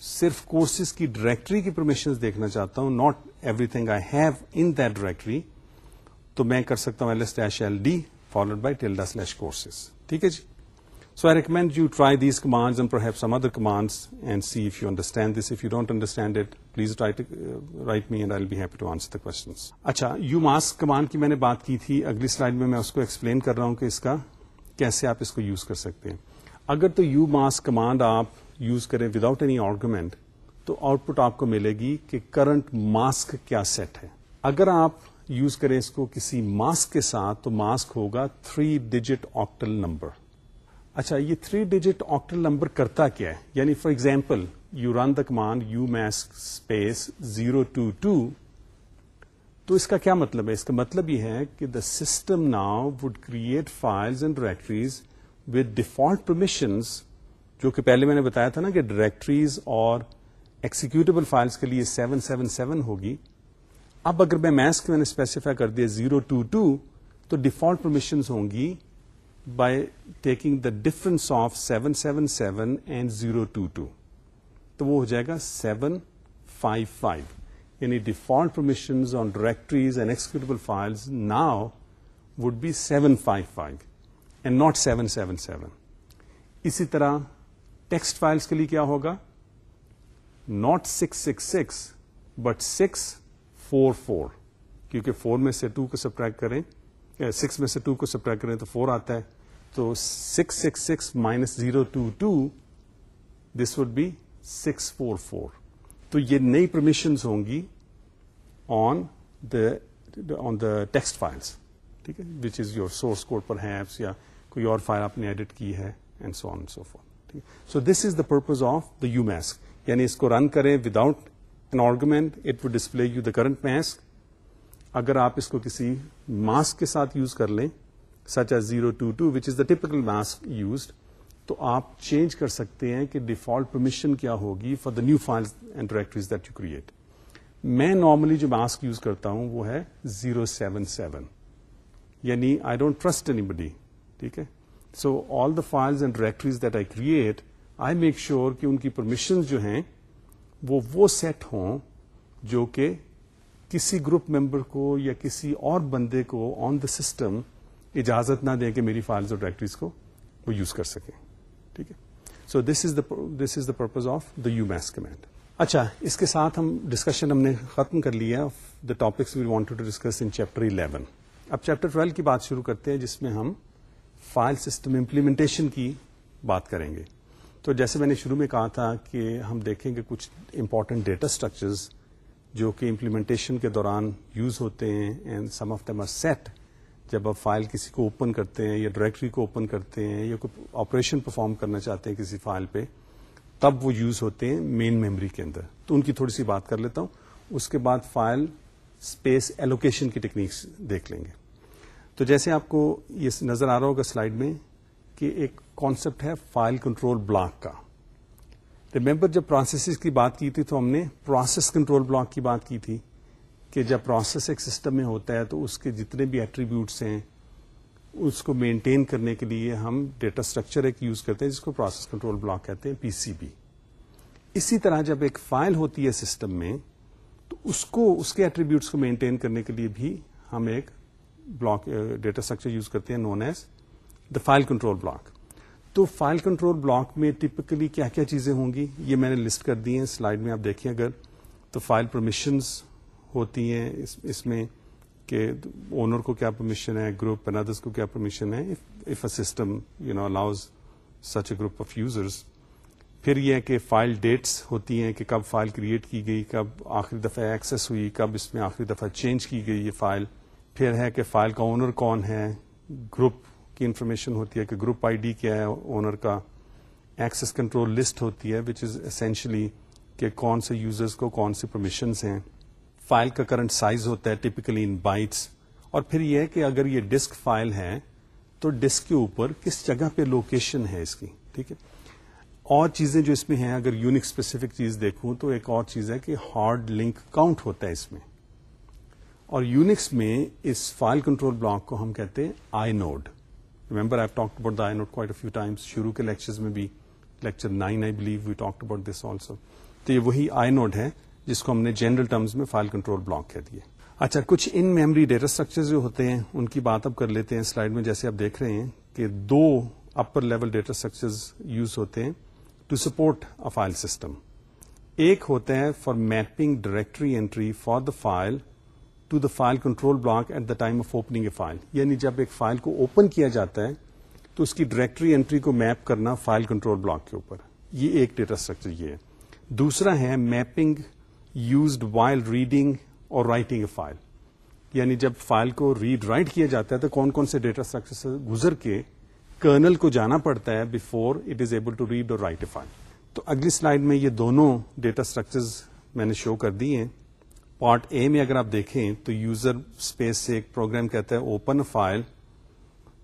صرف کورسز کی ڈائریکٹری کی پرمیشن دیکھنا چاہتا ہوں not everything I have in that directory تو میں کر سکتا ہوں L S dash L D followed by tilde slash courses ٹھیک ہے جی؟ So I recommend you try these command and per have some other commands and see if you understand this if you don't understand it please write me and I be happy to answer the question اچھا umask command کی میں نے بات کی تھی اگلی slide میں میں اس کو ایکسپلین کر رہا ہوں کہ اس کا کیسے آپ اس کو یوز کر سکتے ہیں اگر تو یو ماسک کمانڈ آپ یوز کریں وداؤٹ اینی آرگومنٹ تو آؤٹ پٹ آپ کو ملے گی کہ کرنٹ ماسک کیا سیٹ ہے اگر آپ یوز کریں اس کو کسی ماسک کے ساتھ، تو ماسک ہوگا تھری ڈیجٹ آکٹل نمبر۔ اچھا یہ تھری ڈیجٹ آکٹل نمبر کرتا کیا ہے؟ یعنی for example you run the command umask space zero two two تو اس کا کیا مطلب ہے؟ اس کا مطلب یہ ہے کہ the system now would create files and directories with default permissions جو کہ پہلے میں نے بتایا تھا نا کہ ڈائریکٹریز اور ایکسیکیوٹیبل فائلس کے لیے سیون سیون سیون ہوگی۔ اب اگر میں میس میں نے اسپیسیفائی کر دیا زیرو ٹو ٹو تو ڈیفالٹ پرمیشن ہوں گی by taking the difference of seven seven seven and zero two two تو وہ ہو جائے گا سیون فائیو فائیو یعنی default permission on directories and executable files now would be seven five five and not seven seven seven اسی طرح text files کے لیے کیا ہوگا؟ Not six six six but six four four کیونکہ four میں سے ٹو کو سبٹریکٹ کریں سکس میں سے ٹو کو سبٹریکٹ کریں تو فور آتا ہے۔ تو six six six minus zero two two, this would be six four four. تو یہ نئی پرمیشنز ہوں گی آن دا آن دا ٹیکسٹ فائلس ٹھیک ہے؟ Which is your source code perhaps یا کوئی اور فائل آپ نے ایڈٹ کی ہے and so on so forth so this is the purpose of the umask یعنی اس کو رن کریں without an argument it would display you the current mask اگر آپ اس کو کسی ماسک کے ساتھ یوز کر لیں such as zero two two which is the typical mask used تو آپ چینج کر سکتے ہیں کہ ڈیفالٹ پرمیشن کیا ہوگی for the new file and directories that you create میں نارملی جو ماسک یوز کرتا ہوں وہ ہے زیرو سیون سیون یعنی I don't trust anybody ٹھیک ہے so all the files and directories that I create I make sure کہ ان کی پرمیشن جو ہیں وہ وہ سیٹ ہوں جو کہ کسی گروپ ممبر کو یا کسی اور بندے کو آن دا سسٹم اجازت نہ دیں کہ میری فائلز اور ڈائریکٹریز کو وہ یوز کر سکیں۔ ٹھیک ہے؟ So this is the this is the purpose of the umask command اچھا اس کے ساتھ ہم ڈسکشن ہم نے ختم کر لیا the topics we want to discuss in chapter eleven اب چیپٹر ٹویلو کی بات شروع کرتے ہیں جس میں ہم فائل سسٹم امپلیمنٹیشن کی بات کریں گے۔ تو جیسے میں نے شروع میں کہا تھا کہ ہم دیکھیں گے کچھ امپورٹنٹ ڈیٹا اسٹرکچرز جو کہ امپلیمنٹیشن کے دوران یوز ہوتے ہیں and some of them are set جب آپ فائل کسی کو اوپن کرتے ہیں یا ڈائریکٹری کو اوپن کرتے ہیں یا کوئی آپریشن پرفارم کرنا چاہتے ہیں کسی فائل پہ، تب وہ یوز ہوتے ہیں مین میموری کے اندر۔ تو ان کی تھوڑی سی بات کر لیتا ہوں۔ اس کے بعد فائل اسپیس ایلوکیشن کی ٹیکنیکس دیکھ لیں گے۔ تو جیسے آپ کو یہ نظر آ رہا ہوگا سلائڈ میں کہ ایک کانسیپٹ ہے فائل کنٹرول بلاک کا۔ ریمبر جب پروسیس کی بات کی تھی تو ہم نے پروسیس کنٹرول بلاک کی بات کی تھی کہ جب پروسیس ایک سسٹم میں ہوتا ہے تو اس کے جتنے بھی ایٹریبیوٹس ہیں، اس کو مینٹین کرنے کے لیے ہم ڈیٹا اسٹرکچر ایک یوز کرتے ہیں جس کو پروسیس کنٹرول بلاک کہتے ہیں پی سی بی اسی طرح جب ایک فائل ہوتی ہے سسٹم میں تو اس کو، اس کے ایٹریبیوٹس کو مینٹین کرنے کے لیے بھی ہم ایک بلاک ڈیٹا اسٹرکچر یوز کرتے ہیں known as the file control block تو فائل کنٹرول بلاک میں ٹپکلی کیا کیا چیزیں ہوں گی؟ یہ میں نے لسٹ کر دی ہیں سلائڈ میں آپ دیکھیں اگر تو فائل پرمیشنز ہوتی ہیں اس میں کہ اونر کو کیا پرمیشن ہے گروپ ادرس کو کیا پرمیشن ہے؟ If a system you know allows such a group of users پھر یہ کہ فائل ڈیٹس ہوتی ہیں کہ کب فائل کریٹ کی گئی، کب آخری دفعہ ایکسس ہوئی، کب اس میں آخری دفعہ چینج کی گئی یہ فائل پھر ہے کہ فائل کا اونر کون ہے؟ گروپ کی انفارمیشن ہوتی ہے کہ گروپ آئی ڈی کیا ہے، اونر کا ایکسس کنٹرول لسٹ ہوتی ہے وچ از اسینشلی کہ کون سے یوزرز کو کون سی پرمیشنس ہیں۔ فائل کا کرنٹ سائز ہوتا ہے ٹپکلی ان بائٹس اور پھر یہ کہ اگر یہ ڈسک فائل ہے، تو ڈسک کے اوپر کس جگہ پہ لوکیشن ہے اس کی، ٹھیک ہے؟ اور چیزیں جو اس میں ہیں، اگر یونک اسپیسیفک چیز دیکھوں، تو ایک اور چیز ہے کہ ہارڈ لنک کاؤنٹ ہوتا ہے اس میں۔ اور یونکس میں اس فائل کنٹرول بلاک کو ہم کہتے ہیں inode remember I talk about the inode quite few times شروع کے لیکچر میں بھی lecture nine I believe we talk about this also تو یہ وہی آئی نوڈ ہے جس کو ہم نے جنرل ٹرمز میں فائل کنٹرول بلاک کہہ دیے اچھا کچھ ان میموری ڈیٹا اسٹرکچر جو ہوتے ہیں ان کی بات اب کر لیتے ہیں سلائڈ میں جیسے آپ دیکھ رہے ہیں کہ دو upper level data structure use ہوتے ہیں to support a file system ایک ہوتا ہے for mapping directory entry for the file to the file control block at the time of opening a file یعنی جب ایک فائل کو اوپن کیا جاتا ہے، تو اس کی ڈائریکٹری اینٹری کو میپ کرنا فائل کنٹرول بلاک کے اوپر. یہ ایک ڈیٹا اسٹرکچر یہ ہے. دوسرا ہے میپنگ یوزڈ وائل ریڈنگ اور رائٹنگ اے فائل یعنی جب فائل کو ریڈ رائٹ کیا جاتا ہے، تو کون کون سے ڈیٹا اسٹرکچر سے گزر کے کرنل کو جانا پڑتا ہے before it is able to read اور رائٹ اے فائل تو اگلی سلائڈ میں یہ دونوں ڈیٹا اسٹرکچر میں نے شو کر دی ہیں۔ پارٹ اے میں اگر آپ دیکھیں تو یوزر اسپیس سے ایک پروگرام کہتا ہے اوپن فائل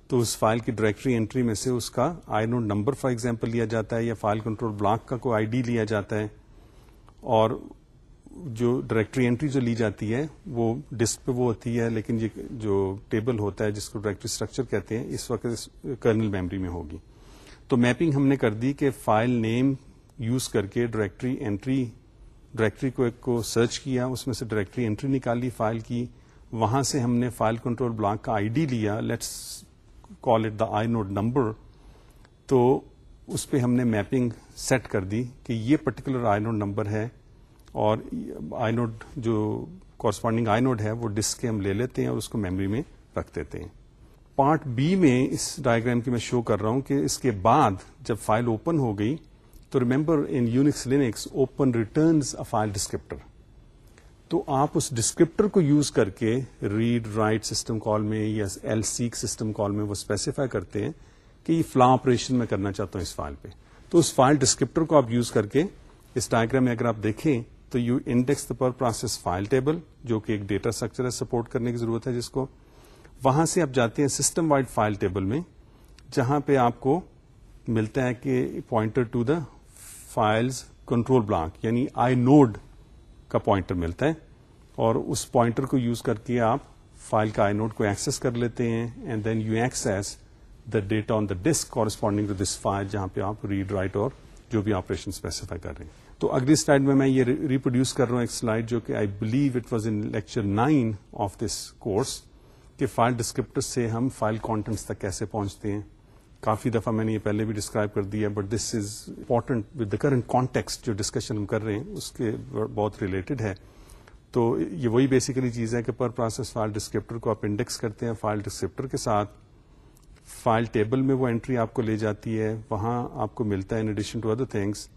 تو اس فائل کی ڈائریکٹری انٹری میں سے اس کا آئی نوٹ نمبر فار ایگزامپل لیا جاتا ہے یا فائل کنٹرول بلاک کا کوئی آئی ڈی لیا جاتا ہے، اور جو ڈائریکٹری انٹری جو لی جاتی ہے وہ ڈسک پہ وہ ہوتی ہے، لیکن یہ جو ٹیبل ہوتا ہے جس کو ڈائریکٹری اسٹرکچر کہتے ہیں، اس وقت کرنل میموری میں ہوگی۔ تو میپنگ ہم نے کر دی کہ فائل نیم یوز کر کے ڈائریکٹری انٹری ڈائریکٹری کو ایک کو سرچ کیا، اس میں سے ڈائریکٹری انٹری نکالی، فائل کی۔ وہاں سے ہم نے فائل کنٹرول بلاک کا آئی ڈی لیا۔ Let's call it the inode number. تو اس پہ ہم نے میپنگ سیٹ کر دی کہ یہ پرٹیکولر آئی نوڈ نمبر ہے اور آئی نوڈ جو کورسپونڈنگ آئی نوڈ ہے، وہ ڈسک کے ہم لے لیتے ہیں اور اس کو میموری میں رکھ دیتے ہیں۔ پارٹ بی میں اس ڈائگرام کی میں شو کر رہا ہوں کہ اس کے بعد جب فائل اوپن ہو گئی تو remember in Unix Linux open returns a file descriptor تو آپ اس ڈسکرپٹر کو یوز کر کے ریڈ رائٹ سسٹم کال میں یا ایل سیک سسٹم کال میں وہ اسپیسیفائی کرتے ہیں کہ یہ فلاں آپریشن میں کرنا چاہتا ہوں اس فائل پہ. تو اس فائل ڈسکرپٹر کو آپ یوز کر کے اس ڈائگرام میں اگر آپ دیکھیں تو you index per process file table جو کہ ایک ڈیٹا اسٹرکچر ہے سپورٹ کرنے کی ضرورت ہے جس کو. وہاں سے آپ جاتے ہیں سسٹم وائڈ فائل ٹیبل میں، جہاں پہ آپ کو ملتا ہے کہ pointer to the files control block یعنی آئی نوڈ کا پوائنٹر ملتا ہے، اور اس پوائنٹر کو یوز کر کے آپ فائل کا آئی نوڈ کو ایکسس کر لیتے ہیں and then you access the data on the disk corresponding to this file جہاں پہ آپ ریڈ رائٹ اور جو بھی آپریشن اسپیسیفائی کر رہے ہیں۔ تو اگلی سلائڈ میں میں یہ ریپروڈیوس کر رہا ہوں ایک سلائڈ جو کہ I believe it was in lecture nine of this course کہ فائل ڈسکرپٹر سے ہم فائل کانٹینٹس تک کیسے پہنچتے ہیں۔ کافی دفعہ میں نے یہ پہلے بھی ڈسکرائب کر دیا but this is important with the current context جو ڈسکشن ہم کر رہے ہیں، اس کے بہت ریلیٹڈ ہے۔ تو یہ وہی بیسیکلی چیز ہے کہ پر پروسیس فائل ڈسکرپٹر کو آپ انڈیکس کرتے ہیں فائل ڈسکرپٹر کے ساتھ۔ فائل ٹیبل میں وہ انٹری آپ کو لے جاتی ہے، وہاں آپ کو ملتا ہے in addition to other things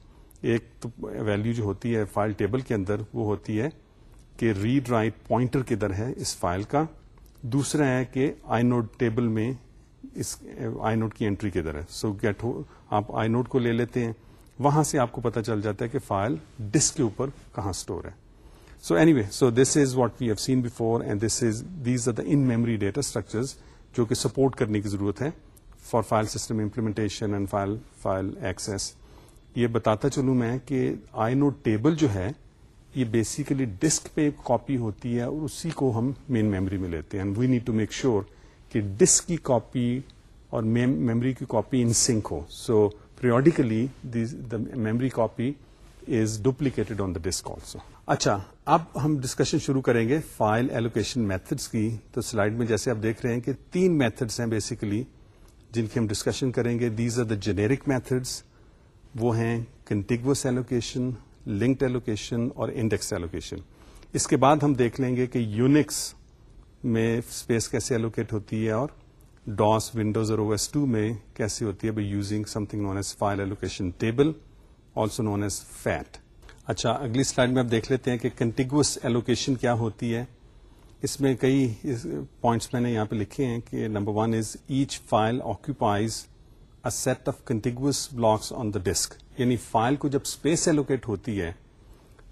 ایک تو ویلو جو ہوتی ہے فائل ٹیبل کے اندر، وہ ہوتی ہے کہ ریڈ رائٹ پوائنٹر کدھر ہے اس فائل کا۔ دوسرا ہے کہ آئی نوٹ ٹیبل میں اس، آئی نوٹ کی انٹری کدھر ہے سو گیٹ آپ آئی نوٹ کو لے لیتے ہیں، وہاں سے آپ کو پتا چل جاتا ہے کہ فائل ڈسک کے اوپر کہاں اسٹور ہے۔ So anyway so this is what we have seen before and this is these are the in memory data structures جو کہ سپورٹ کرنے کی ضرورت ہے for file system implementation and file file access یہ بتاتا چلوں میں کہ آئی نوٹ ٹیبل جو ہے، یہ بیسیکلی ڈسک پہ کاپی ہوتی ہے اور اسی کو ہم مین میموری میں لیتے ہیں۔ We need to make sure کہ ڈسک کی کاپی اور میموری کی copy in sync who. So periodically the memory copy is duplicated on the disk also اچھا اب ہم ڈسکشن شروع کریں گے فائل ایلوکیشن میتھڈس کی. تو سلائڈ میں جیسے آپ دیکھ رہے ہیں کہ تین میتھڈس ہیں بیسیکلی جن کی ہم ڈسکشن کریں گے. These are the generic methods وہ ہیں کنٹیگوس ایلوکیشن لنکڈ ایلوکیشن اور انڈیکس ایلوکیشن اس کے بعد ہم دیکھ لیں گے کہ یونکس میں اسپیس کیسے ایلوکیٹ ہوتی ہے اور ڈاس ونڈوز اور او ایس ٹو میں کیسے ہوتی ہے by using something known as file allocation table also known as FAT اچھا اگلی سلائڈ میں آپ دیکھ لیتے ہیں کہ کنٹینگوس ایلوکیشن کیا ہوتی ہے۔ اس میں کئی پوائنٹس میں نے یہاں پہ لکھے ہیں کہ number one is each file occupies a set of contiguous blocks on the disk یعنی فائل کو جب اسپیس ایلوکیٹ ہوتی ہے،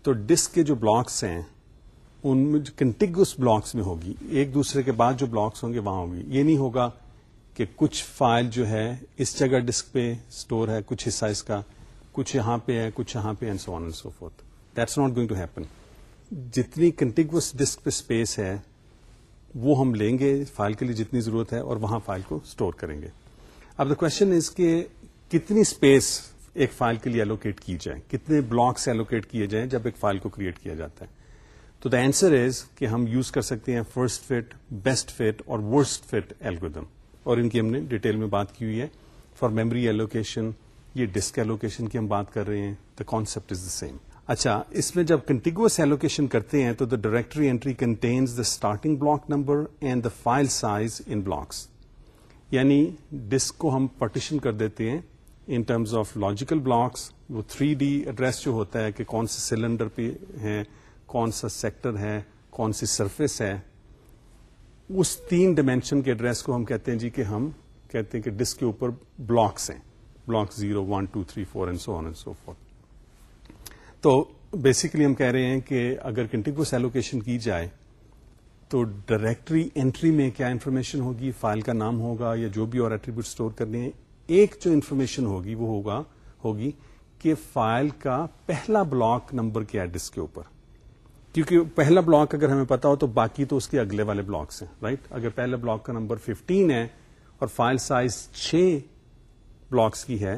تو ڈسک کے جو بلاکس ہیں ان میں کنٹینگوس بلاکس میں ہوگی، ایک دوسرے کے بعد جو بلاکس ہوں گے وہاں ہوگی۔ یہ نہیں ہوگا کہ کچھ فائل جو ہے اس جگہ ڈسک پہ اسٹور ہے، کچھ حصہ اس کا، کچھ یہاں پہ ہے، کچھ یہاں پہ so on so forth that's not going to happen جتنی کنٹینگوس ڈسک پہ اسپیس ہے، وہ ہم لیں گے فائل کے لیے جتنی ضرورت ہے اور وہاں فائل کو اسٹور کریں گے۔ اب دا کوشچن از کہ کتنی اسپیس ایک فائل کے لیے ایلوکیٹ کی جائے؟ کتنے بلاکس ایلوکیٹ کیے جائیں جب ایک فائل کو کریٹ کیا جاتا ہے؟ تو دا آنسر از کہ ہم یوز کر سکتے ہیں فرسٹ فٹ بیسٹ فٹ اور ورسٹ فٹ ایلگودم اور ان کی ہم نے ڈیٹیل میں بات کی ہوئی ہے. فار میموری ایلوکیشن یہ ڈسک ایلوکیشن کی ہم بات کر رہے ہیں. The concept is the same اچھا اس میں جب کنٹینگوس ایلوکیشن کرتے ہیں تو the directory entry contains the starting block number and the file size in blocks یعنی ڈسک کو ہم پارٹیشن کر دیتے ہیں in terms of logical blocks وہ تھری ڈی ایڈریس جو ہوتا ہے کہ کون سے سلنڈر پہ ہیں کون سا سیکٹر ہے، کون سی سرفیس ہے، اس تین ڈائمینشن کے ایڈریس کو ہم کہتے ہیں جی کہ ہم کہتے ہیں کہ ڈسک کے اوپر بلاکس ہیں۔ Block zero one two three four and so on and so forth تو بیسیکلی ہم کہہ رہے ہیں کہ اگر کنٹینگوس ایلوکیشن کی جائے تو ڈائریکٹری انٹری میں کیا انفارمیشن ہوگی؟ فائل کا نام ہوگا یا جو بھی اور ایٹریبیوٹ اسٹور کرنے ہیں۔ ایک جو انفارمیشن ہوگی وہ ہوگا، ہوگی کہ فائل کا پہلا بلاک نمبر کیا ہے ڈسک کے اوپر۔ کیونکہ پہلا بلاک اگر ہمیں پتا ہو تو باقی تو اس کے اگلے والے بلاکس ہیں رائٹ اگر پہلے بلاک کا نمبر 15 ہے اور فائل سائز 6 بلاکس کی ہے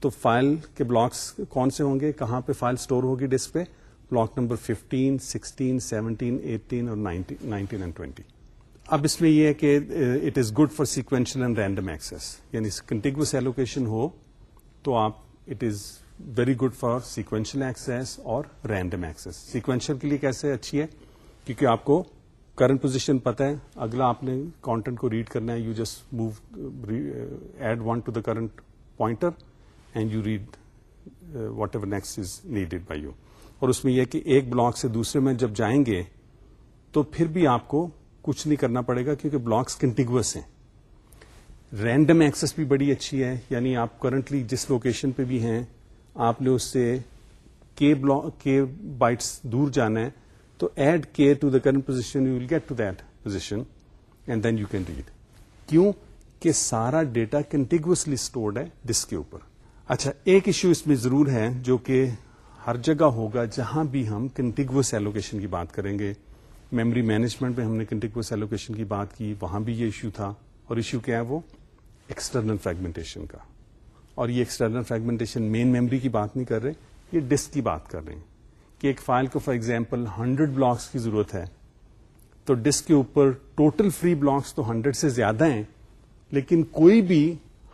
تو فائل کے بلاکس کون سے ہوں گے؟ کہاں پہ فائل سٹور ہوگی ڈسک پہ؟ بلاک نمبر 15, 16, 17, 18 اور 19 اینڈ 20 اب اس میں یہ ہے کہ it is good for sequential and random access یعنی کنٹینگوس ایلوکیشن ہو تو آپ it is very good for sequential access اور رینڈم ایکسیس سیکوینشل کے لیے کیسے اچھی ہے؟ کیونکہ آپ کو کرنٹ پوزیشن پتا ہے، اگلا آپ نے کانٹینٹ کو ریڈ کرنا ہے you just move add one to the current pointer and you read whatever next is needed by you اور اس میں یہ کہ ایک بلاک سے دوسرے میں جب جائیں گے، تو پھر بھی آپ کو کچھ نہیں کرنا پڑے گا کیونکہ بلاکس کنٹینگوس ہیں۔ رینڈم ایکسس بھی بڑی اچھی ہے یعنی آپ کرنٹلی جس لوکیشن پہ بھی ہیں آپ نے اس سے کے بلاک کے بائٹس دور جانا ہے، تو add K to the current position you will get to that position and then you can read کیوں؟ کہ سارا ڈیٹا کنٹینگوسلی اسٹورڈ ہے ڈسک کے اوپر۔ اچھا ایک ایشو اس میں ضرور ہے جو کہ ہر جگہ ہوگا جہاں بھی ہم کنٹینگوس ایلوکیشن کی بات کریں گے۔ میموری مینجمنٹ میں ہم نے کنٹینگوس ایلوکیشن کی بات کی، وہاں بھی یہ ایشو تھا۔ اور ایشو کیا ہے وہ؟ ایکسٹرنل فریگمنٹیشن کا۔ اور یہ ایکسٹرنل فریگمنٹیشن مین میموری کی بات نہیں کر رہے، یہ ڈسک کی بات کر رہے ہیں کہ ایک فائل کو فار ایگزامپل ہنڈریڈ بلاکس کی ضرورت ہے، تو ڈسک کے اوپر ٹوٹل فری بلاکس تو ہنڈریڈ سے زیادہ ہیں، لیکن کوئی بھی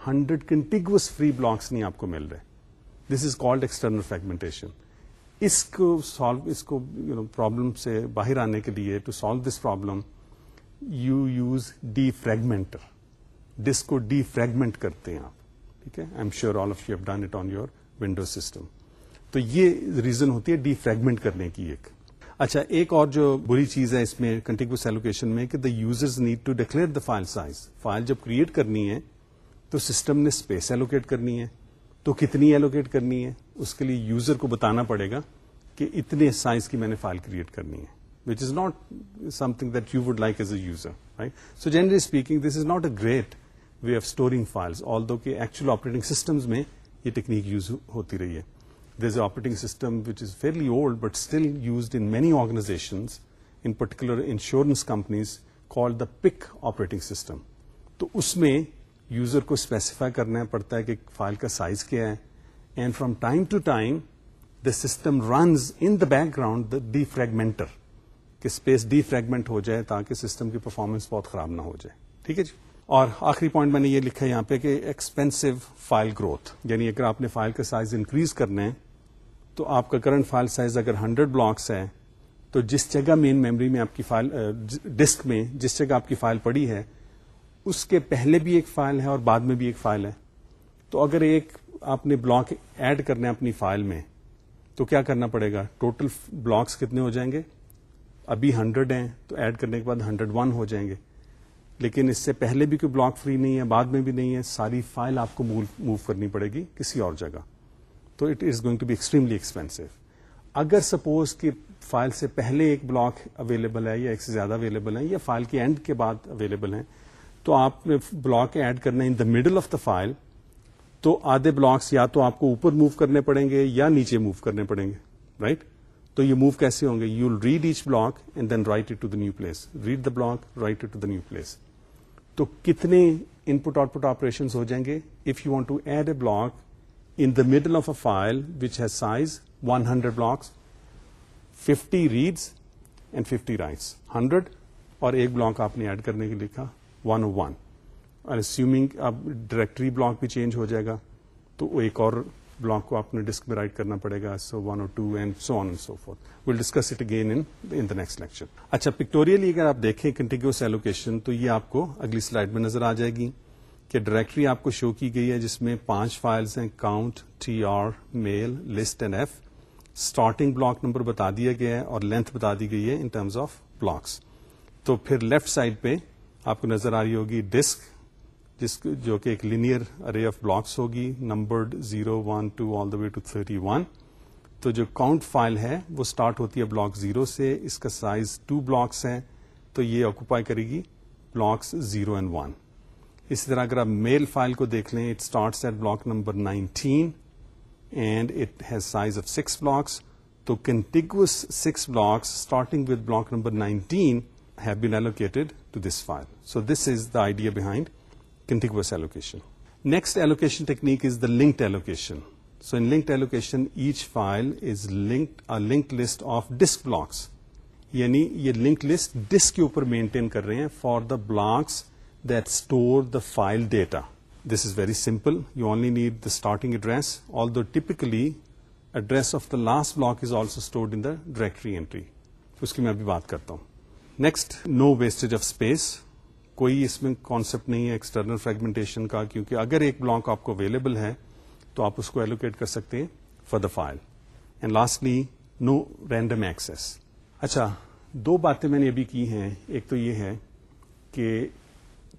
ہنڈریڈ کنٹیگوس فری بلاکس نہیں آپ کو مل رہے۔ This is called external fragmentation اس کو سالو اس کو پرابلم سے باہر آنے کے لیے to solve this problem you use defragmenter disk کو ڈی فریگمنٹ کرتے ہیں آپ۔ ٹھیک ہے؟ I am sure all of you have done it on your window system تو یہ ریزن ہوتی ہے ڈی فریگمنٹ کرنے کی ایک۔ اچھا ایک اور جو بری چیز ہے اس میں کنٹینیوس ایلوکیشن میں کہ the users need to declare the file size file جب کریٹ کرنی ہے تو سسٹم نے اسپیس ایلوکیٹ کرنی ہے۔ تو کتنی ایلوکیٹ کرنی ہے؟ اس کے لیے یوزر کو بتانا پڑے گا کہ اتنے سائز کی میں نے فائل کریٹ کرنی ہے۔ Which is not something that you would like as a user right so generally speaking this is not a great way of storing files although کہ ایکچوئل آپریٹنگ سسٹمز میں یہ technique use ہوتی رہی ہے۔ There is operating system which is fairly old but still used in many organizations in particular insurance companies call the pick operating system تو اس میں user کو اسپیسیفائی کرنا پڑتا ہے کہ فائل کا سائز کیا ہے۔ And from time to time the system runs in the background the defragmenter کہ اسپیس ڈی فریگمنٹ ہو جائے تاکہ سسٹم کی پرفارمنس بہت خراب نہ ہو جائے۔ ٹھیک ہے جی؟ اور آخری پوائنٹ میں نے یہ لکھا ہے یہاں پہ کہ ایکسپینسو فائل گروتھ یعنی اگر آپ نے فائل کا سائز انکریز کرنا ہے، تو آپ کا کرنٹ فائل سائز اگر ہنڈریڈ بلاکس ہے، تو جس جگہ مین میموری میں آپ کی فائل ڈسک میں جس جگہ آپ کی فائل پڑی ہے، اس کے پہلے بھی ایک فائل ہے اور بعد میں بھی ایک فائل ہے۔ تو اگر ایک آپ نے بلاک ایڈ کرنا ہے اپنی فائل میں، تو کیا کرنا پڑے گا؟ ٹوٹل بلاکس کتنے ہو جائیں گے؟ ابھی ہنڈریڈ ہیں، تو ایڈ کرنے کے بعد ہنڈریڈ ون ہو جائیں گے۔ لیکن اس سے پہلے بھی کوئی بلاک فری نہیں ہے، بعد میں بھی نہیں ہے، ساری فائل آپ کو موو کرنی پڑے گی کسی اور جگہ۔ تو it is going to be extremely expensive اگر سپوز کہ فائل سے پہلے ایک بلاک اویلیبل ہے یا ایک سے زیادہ اویلیبل ہے یا فائل کے اینڈ کے بعد اویلیبل ہے تو آپ نے بلاک ایڈ کرنا in the middle of the file تو آدھے بلاکس یا تو آپ کو اوپر موو کرنے پڑیں گے یا نیچے موو کرنے پڑیں گے رائٹ right? تو یہ موو کیسے ہوں گے؟ You will read each block and then write it to the new place read the block write it to the new place تو کتنے input output operation ہو جائیں گے؟ If you want to add a block in the middle of a file which has size one hundred blocks fifty reads and fifty writes hundred اور ایک block آپ نے add کرنے کے لکھا ون او ون اور سیومنگ اب directory block بھی چینج ہو جائے گا تو ایک اور بلاک کو آپ نے ڈسک میں رائٹ کرنا پڑے گا سو ون اور two and so on so forth will discuss it again in the next lecture اچھا پکٹوریلی اگر آپ دیکھیں کنٹینیوس ایلوکیشن تو یہ آپ کو اگلی سلائڈ میں نظر آ جائے گی کہ ڈائریکٹری آپ کو شو کی گئی ہے، جس میں پانچ فائلز ہیں count T R mail list and F starting block number بتا دیا گیا ہے اور لینتھ بتا دی گئی ہے ان ٹرمز آف بلاکس تو پھر لیفٹ سائڈ پہ آپ کو نظر آ رہی ہوگی ڈسک جس جو کہ ایک لینئر ارے آف بلاکس ہوگی numbered zero one two all the way to thirty one تو جو کاؤنٹ فائل ہے، وہ اسٹارٹ ہوتی ہے بلاک زیرو سے، اس کا سائز ٹو بلاکس ہے، تو یہ آکوپائی کرے گی بلاکس زیرو اینڈ ون اسی طرح اگر آپ میل فائل کو دیکھ لیں it start at block number nineteen and it has size of six blocks تو contiguous six blocks starting with block number nineteen have been allocated to this file so this is the idea behind contiguous allocation. Next allocation technique is the linked allocation. So in linked allocation, each file is a linked list of disk blocks. یعنی یہ link list disk کے اوپر maintain کر رہے ہیں for the blocks that store the file data this is very simple you only need the starting address although typically address of the last block is also stored in the directory entry اس کی میں ابھی بات کرتا ہوں next no wastage of space کوئی اس میں concept نہیں ہے ایکسٹرنل فریگمنٹیشن کا، کیونکہ اگر ایک بلاک آپ کو اویلیبل ہے، تو آپ اس کو ایلوکیٹ کر سکتے ہیں for the file and lastly no random access اچھا دو باتیں میں نے ابھی کی ہیں۔ ایک تو یہ ہے کہ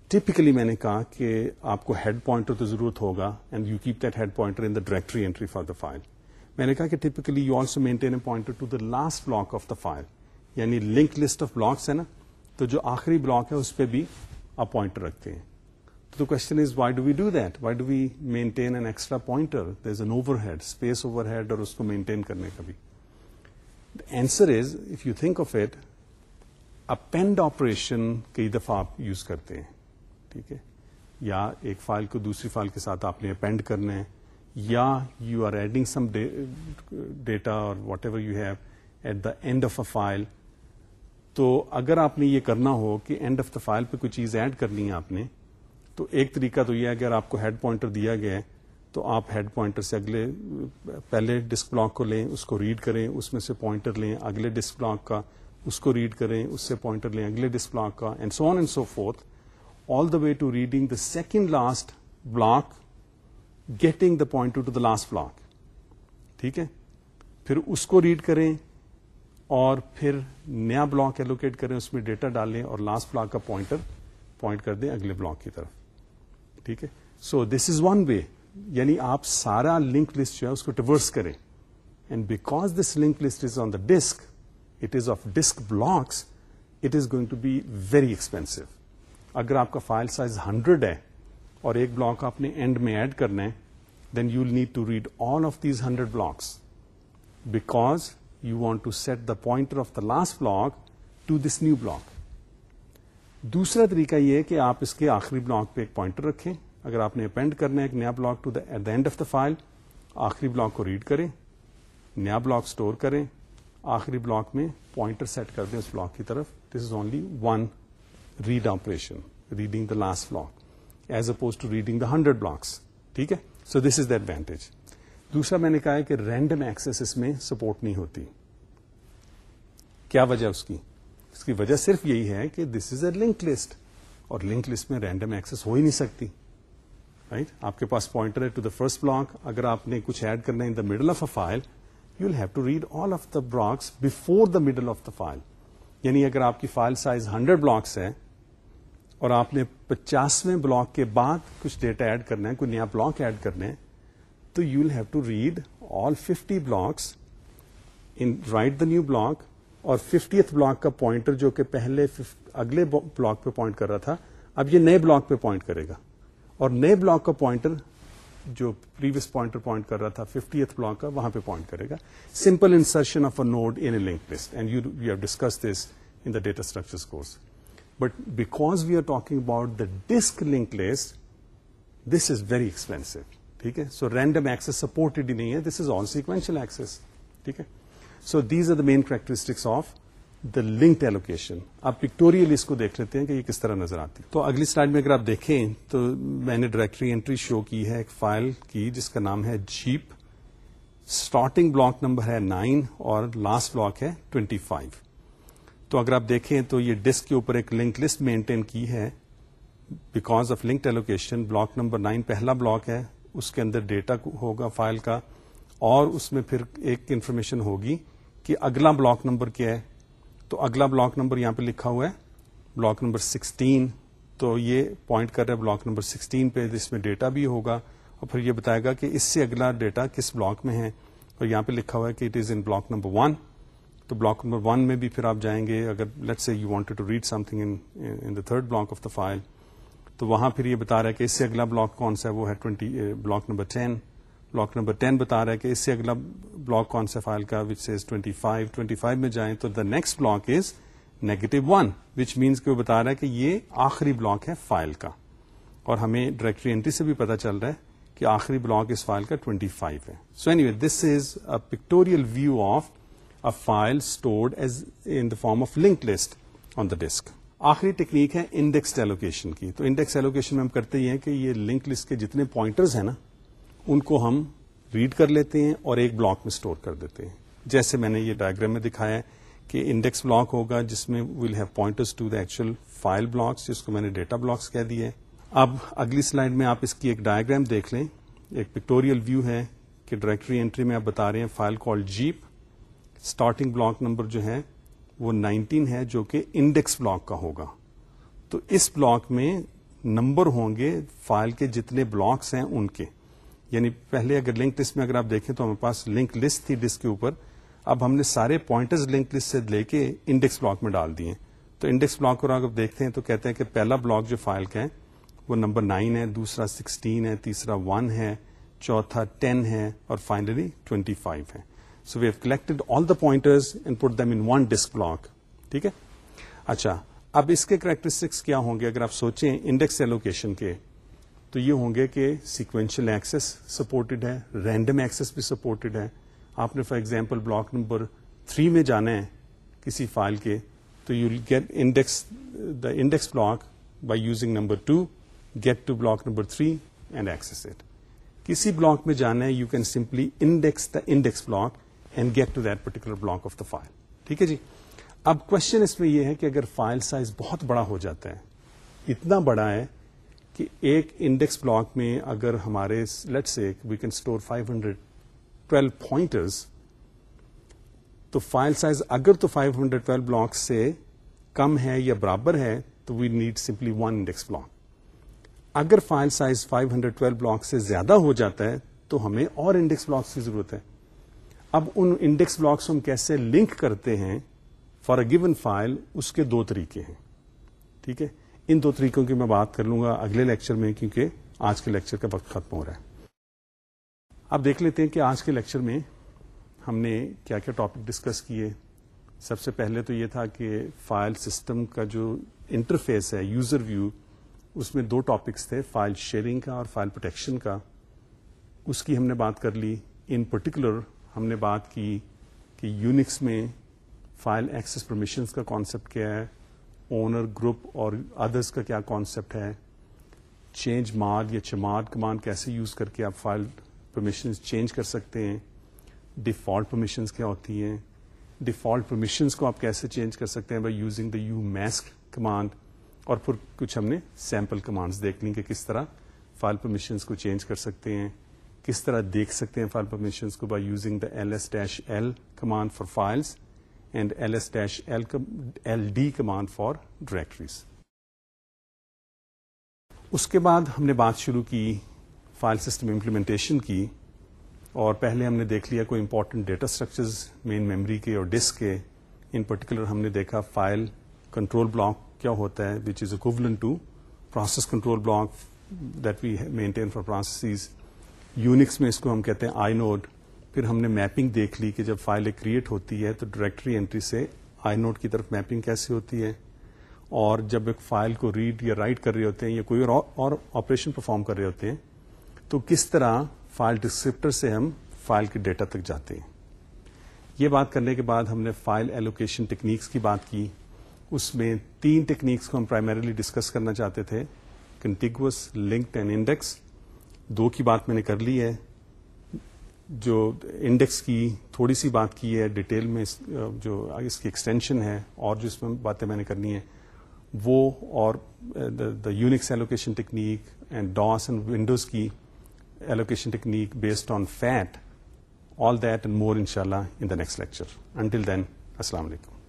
ٹپکلی میں نے کہا کہ آپ کو ہیڈ پوائنٹر تو ضرورت ہوگا and you keep that head pointer in the directory entry for the file میں نے کہا کہ typically you also maintain a pointer to the last block of the file یعنی لنک لسٹ آف بلاکس ہے نا؟ تو جو آخری بلاک ہے، اس پہ بھی پوائنٹر رکھتے ہیں۔ تو question is why do we do that why do we maintain an extra pointer there is an overhead space overhead اور اس کو مینٹین کرنے کا بھی۔ Answer is if you think of it append operation کئی دفعہ آپ یوز کرتے ہیں۔ ٹھیک ہے؟ یا ایک فائل کو دوسری فائل کے ساتھ آپ نے اپینڈ کرنا ہے۔ یا you are adding some data اور whatever you have at the end of a file تو اگر آپ نے یہ کرنا ہو کہ اینڈ آف دا فائل پہ کوئی چیز ایڈ کرنی ہے آپ نے، تو ایک طریقہ تو یہ ہے، اگر آپ کو ہیڈ پوائنٹر دیا گیا ہے، تو آپ ہیڈ پوائنٹر سے اگلے، پہلے ڈسک بلاک کو لیں، اس کو ریڈ کریں، اس میں سے پوائنٹر لیں، اگلے ڈسک بلاک کا اس کو ریڈ کریں، اس سے پوائنٹر لیں، اگلے ڈسک بلاک کا and so on and so forth all the way to reading the second last block getting the point to the last block ٹھیک ہے؟ پھر اس کو ریڈ کریں اور پھر نیا بلاک ایلوکیٹ کریں، اس میں ڈیٹا ڈالیں اور لاسٹ بلاک کا پوائنٹر پوائنٹ کر دیں اگلے بلاک کی طرف۔ ٹھیک ہے؟ So this is one way یعنی آپ سارا لنک لسٹ جو ہے اس کو ٹورس کریں۔ And because this link list is on the disk it is of disk blocks it is going to be very expensive اگر آپ کا فائل سائز ہنڈریڈ ہے اور ایک بلاک آپ نے اینڈ میں ایڈ کرنا ہے then you need to read all of these hundred blocks because you want to set the pointer of the last block to this new block دوسرا طریقہ یہ کہ آپ اس کے آخری بلاک پہ ایک پوائنٹر رکھیں۔ اگر آپ نے اپینڈ کرنا ہے ایک نیا block to at the end of the file آخری بلاک کو ریڈ کریں، نیا بلاک اسٹور کریں، آخری بلاک میں پوائنٹر سیٹ کر دیں اس بلاک کی طرف۔ This is only one read operation reading the last block as opposed to reading the hundred blocks ٹھیک ہے؟ So this is the advantage دوسرا میں نے کہا ہے کہ رینڈم ایکسس اس میں سپورٹ نہیں ہوتی۔ کیا وجہ اس کی؟ اس کی وجہ صرف یہی ہے کہ this is a link list اور لنک لسٹ میں رینڈم ایکسس ہو ہی نہیں سکتی۔ Right right? آپ کے پاس پوائنٹر ہے ٹو دا فرسٹ بلاک اگر آپ نے کچھ ایڈ کرنا ہے in the middle of a file you will have to read all of the blocks before the middle of the file یعنی اگر آپ کی فائل سائز ہنڈریڈ بلاکس ہے اور آپ نے پچاسویں بلاک کے بعد کچھ ڈیٹا ایڈ کرنا ہے، کوئی نیا بلاک ایڈ کرنا ہے تو you will have to read all fifty blocks in write the new block اور ففٹیتھ بلاک کا پوائنٹر جو کہ پہلے اگلے بلاک پہ پوائنٹ کر رہا تھا، اب یہ نئے بلاک پہ پوائنٹ کرے گا۔ اور نئے بلاک کا پوائنٹر جو پریویس پوائنٹر پوائنٹ کر رہا تھا ففٹی ایتھ بلاک کا، وہاں پہ پوائنٹ کرے گا۔ Simple insertion of a node in link list and you you have discuss this in the data structure course but because we are talking about the disk link list this is very expensive ٹھیک ہے؟ سو random access supported ہی نہیں ہے. This is all sequential access ٹھیک ہے؟ So these are the main characteristics of the linked allocation آپ pictorial اس کو دیکھ لیتے ہیں کہ یہ کس طرح نظر آتی ہے۔ تو اگلی سلائڈ میں اگر آپ دیکھیں تو میں نے ڈائریکٹری انٹری شو کی ہے، ایک فائل کی، جس کا نام ہے جیپ اسٹارٹنگ بلاک نمبر ہے نائن اور لاسٹ بلاک ہے ٹوینٹی فائیو تو اگر آپ دیکھیں تو یہ ڈسک کے اوپر ایک لنک لسٹ مینٹین کی ہے۔ Because of linked allocation block number nine پہلا بلاک ہے۔ اس کے اندر ڈیٹا ہوگا فائل کا اور اس میں پھر ایک انفارمیشن ہوگی کہ اگلا بلاک نمبر کیا ہے۔ تو اگلا بلاک نمبر یہاں پہ لکھا ہوا ہے، بلاک نمبر سکسٹین۔ تو یہ پوائنٹ کر رہا ہے بلاک نمبر سکسٹین پہ جس میں ڈیٹا بھی ہوگا اور پھر یہ بتائے گا کہ اس سے اگلا ڈیٹا کس بلاک میں ہے۔ اور یہاں پہ لکھا ہوا ہے کہ it is in block number one تو بلاک نمبر ون میں بھی پھر آپ جائیں گے۔ اگر لیٹ سے you want to read something in the third block of the file تو وہاں پھر یہ بتا رہا ہے کہ اس سے اگلا بلاک کون سا ہے؟ وہ ہے twenty block number ten. Block number ten بتا رہا ہے کہ اس سے اگلا بلاک کون سا فائل کا which is twenty five twenty five میں جائیں تو the next block is negative one which means کہ وہ بتا رہا ہے کہ یہ آخری بلاک ہے فائل کا۔ اور ہمیں ڈائریکٹری انٹری سے بھی پتا چل رہا ہے کہ آخری بلاک اس فائل کا 25 فائیو ہے۔ So anyway this is a pictorial view of a file stored as in the form of link list on the disk آخری ٹیکنیک ہے انڈیکس ایلوکیشن کی۔ تو انڈیکس ایلوکیشن میں ہم کرتے ہی ہیں کہ یہ لنک لسٹ کے جتنے پوائنٹرز ہیں نا، ان کو ہم ریڈ کر لیتے ہیں اور ایک بلاک میں اسٹور کر دیتے ہیں۔ جیسے میں نے یہ ڈائگرام میں دکھایا ہے کہ انڈیکس بلاک ہوگا، جس میں will have pointers to the actual file blocks جس کو میں نے ڈیٹا بلاکس کہہ دیے اب اگلی سلائڈ میں آپ اس کی ایک ڈائگرام دیکھ لیں۔ ایک پکٹوریل ویو ہے کہ ڈائریکٹری انٹری میں آپ بتا رہے ہیں file call jeep starting block number جو ہے وہ نائنٹین ہے جو کہ انڈیکس بلاک کا ہوگا۔ تو اس بلاک میں نمبر ہوں گے فائل کے جتنے بلاکس ہیں ان کے۔ یعنی پہلے اگر لنک لسٹ میں اگر آپ دیکھیں تو ہمارے پاس لنک لسٹ تھی ڈسک کے اوپر۔ اب ہم نے سارے پوائنٹرز لنک لسٹ سے لے کے انڈیکس بلاک میں ڈال دیے۔ تو انڈیکس بلاک کو اگر دیکھتے ہیں تو کہتے ہیں کہ پہلا بلاک جو فائل کا ہے وہ نمبر نائن ہے، دوسرا سکسٹین ہے، تیسرا ون ہے، چوتھا ٹین ہے اور فائنلی ٹوینٹی فائیو ہے۔ So we have collected all the pointers and put them in one disk block ٹھیک ہے؟ اچھا اب اس کے کریکٹرسٹکس کیا ہوں گے؟ اگر آپ سوچیں انڈیکس ایلوکیشن کے، تو یہ ہوں گے کہ سیکوینشل ایکسس سپورٹڈ ہے رینڈم ایکسس بھی سپورٹڈ ہے۔ آپ نے for example block number three میں جانا ہے کسی فائل کے، تو you get index the index block by using number two get to block number three and access it کسی بلاک میں جانا ہے you can simply index the index block and get to that particular block of the file ٹھیک ہے جی؟ اب question اس میں یہ ہے کہ اگر فائل سائز بہت بڑا ہو جاتا ہے، اتنا بڑا ہے کہ ایک انڈیکس بلاک میں اگر ہمارے let's say we can store five hundred twelve pointers تو فائل سائز اگر تو فائیو ہنڈریڈ ٹویلو بلاک سے کم ہے یا برابر ہے، تو we need simply one index block اگر فائل سائز 512 بلاک سے زیادہ ہو جاتا ہے، تو ہمیں اور انڈیکس بلاکس کی ضرورت ہے۔ اب ان انڈیکس بلاکس ہم کیسے لنک کرتے ہیں فار اے گیون فائل اس کے دو طریقے ہیں۔ ٹھیک ہے؟ ان دو طریقوں کی میں بات کر لوں گا اگلے لیکچر میں کیونکہ آج کے لیکچر کا وقت ختم ہو رہا ہے۔ اب دیکھ لیتے ہیں کہ آج کے لیکچر میں ہم نے کیا کیا ٹاپک ڈسکس کیے۔ سب سے پہلے تو یہ تھا کہ فائل سسٹم کا جو انٹرفیس ہے یوزر ویو اس میں دو ٹاپکس تھے فائل شیئرنگ کا اور فائل پروٹیکشن کا۔ اس کی ہم نے بات کر لی۔ ان پرٹیکولر ہم نے بات کی کہ یونکس میں فائل ایکسس پرمیشنس کا کانسیپٹ کیا ہے اونر گروپ اور ادرس کا کیا کانسیپٹ ہے چینج مارڈ یا چمارڈ کمانڈ کیسے یوز کر کے آپ فائل پرمیشنز چینج کر سکتے ہیں ڈیفالٹ پرمیشنز کیا ہوتی ہیں ڈیفالٹ پرمیشنز کو آپ کیسے چینج کر سکتے ہیں؟ By using the umask command اور پھر کچھ ہم نے سیمپل کمانڈس دیکھ لی کہ کس طرح فائل پرمیشنس کو چینج کر سکتے ہیں۔ کس طرح دیکھ سکتے ہیں فائل پرمیشنس کو by using the L S dash L command for files and L S dash L L D command for directories اس کے بعد ہم نے بات شروع کی فائل سسٹم امپلیمنٹیشن کی اور پہلے ہم نے دیکھ لیا کوئی important data structures main memory کے اور ڈسک کے. ان پرٹیکولر ہم نے دیکھا فائل کنٹرول بلاک کیا ہوتا ہے which is equivalent to process control block that we maintain for process Unix میں اس کو ہم کہتے ہیں آئی نوڈ۔ پھر ہم نے میپنگ دیکھ لی کہ جب فائل ایک کریٹ ہوتی ہے تو ڈائریکٹری انٹری سے آئی نوڈ کی طرف میپنگ کیسے ہوتی ہے۔ اور جب ایک فائل کو ریڈ یا رائٹ کر رہے ہوتے ہیں یا کوئی اور آپریشن پرفارم کر رہے ہوتے ہیں، تو کس طرح فائل ڈسکرپٹر سے ہم فائل کے ڈیٹا تک جاتے ہیں۔ یہ بات کرنے کے بعد ہم نے فائل ایلوکیشن ٹیکنیکس کی بات کی۔ اس میں تین ٹیکنیکس کو ہم پرائمریلی ڈسکس کرنا چاہتے تھے کنٹیگوس لنکڈ اینڈ انڈیکس دو کی بات میں نے کر لی ہے، جو انڈیکس کی تھوڑی سی بات کی ہے، ڈیٹیل میں جو اس کی ایکسٹینشن ہے، اور جو اس میں باتیں میں نے کرنی ہے وہ اور the Unix allocation technique and DOS and Windows کی allocation technique based on FAT all that and more ان شاء اللہ in the next lecture until then السلام علیکم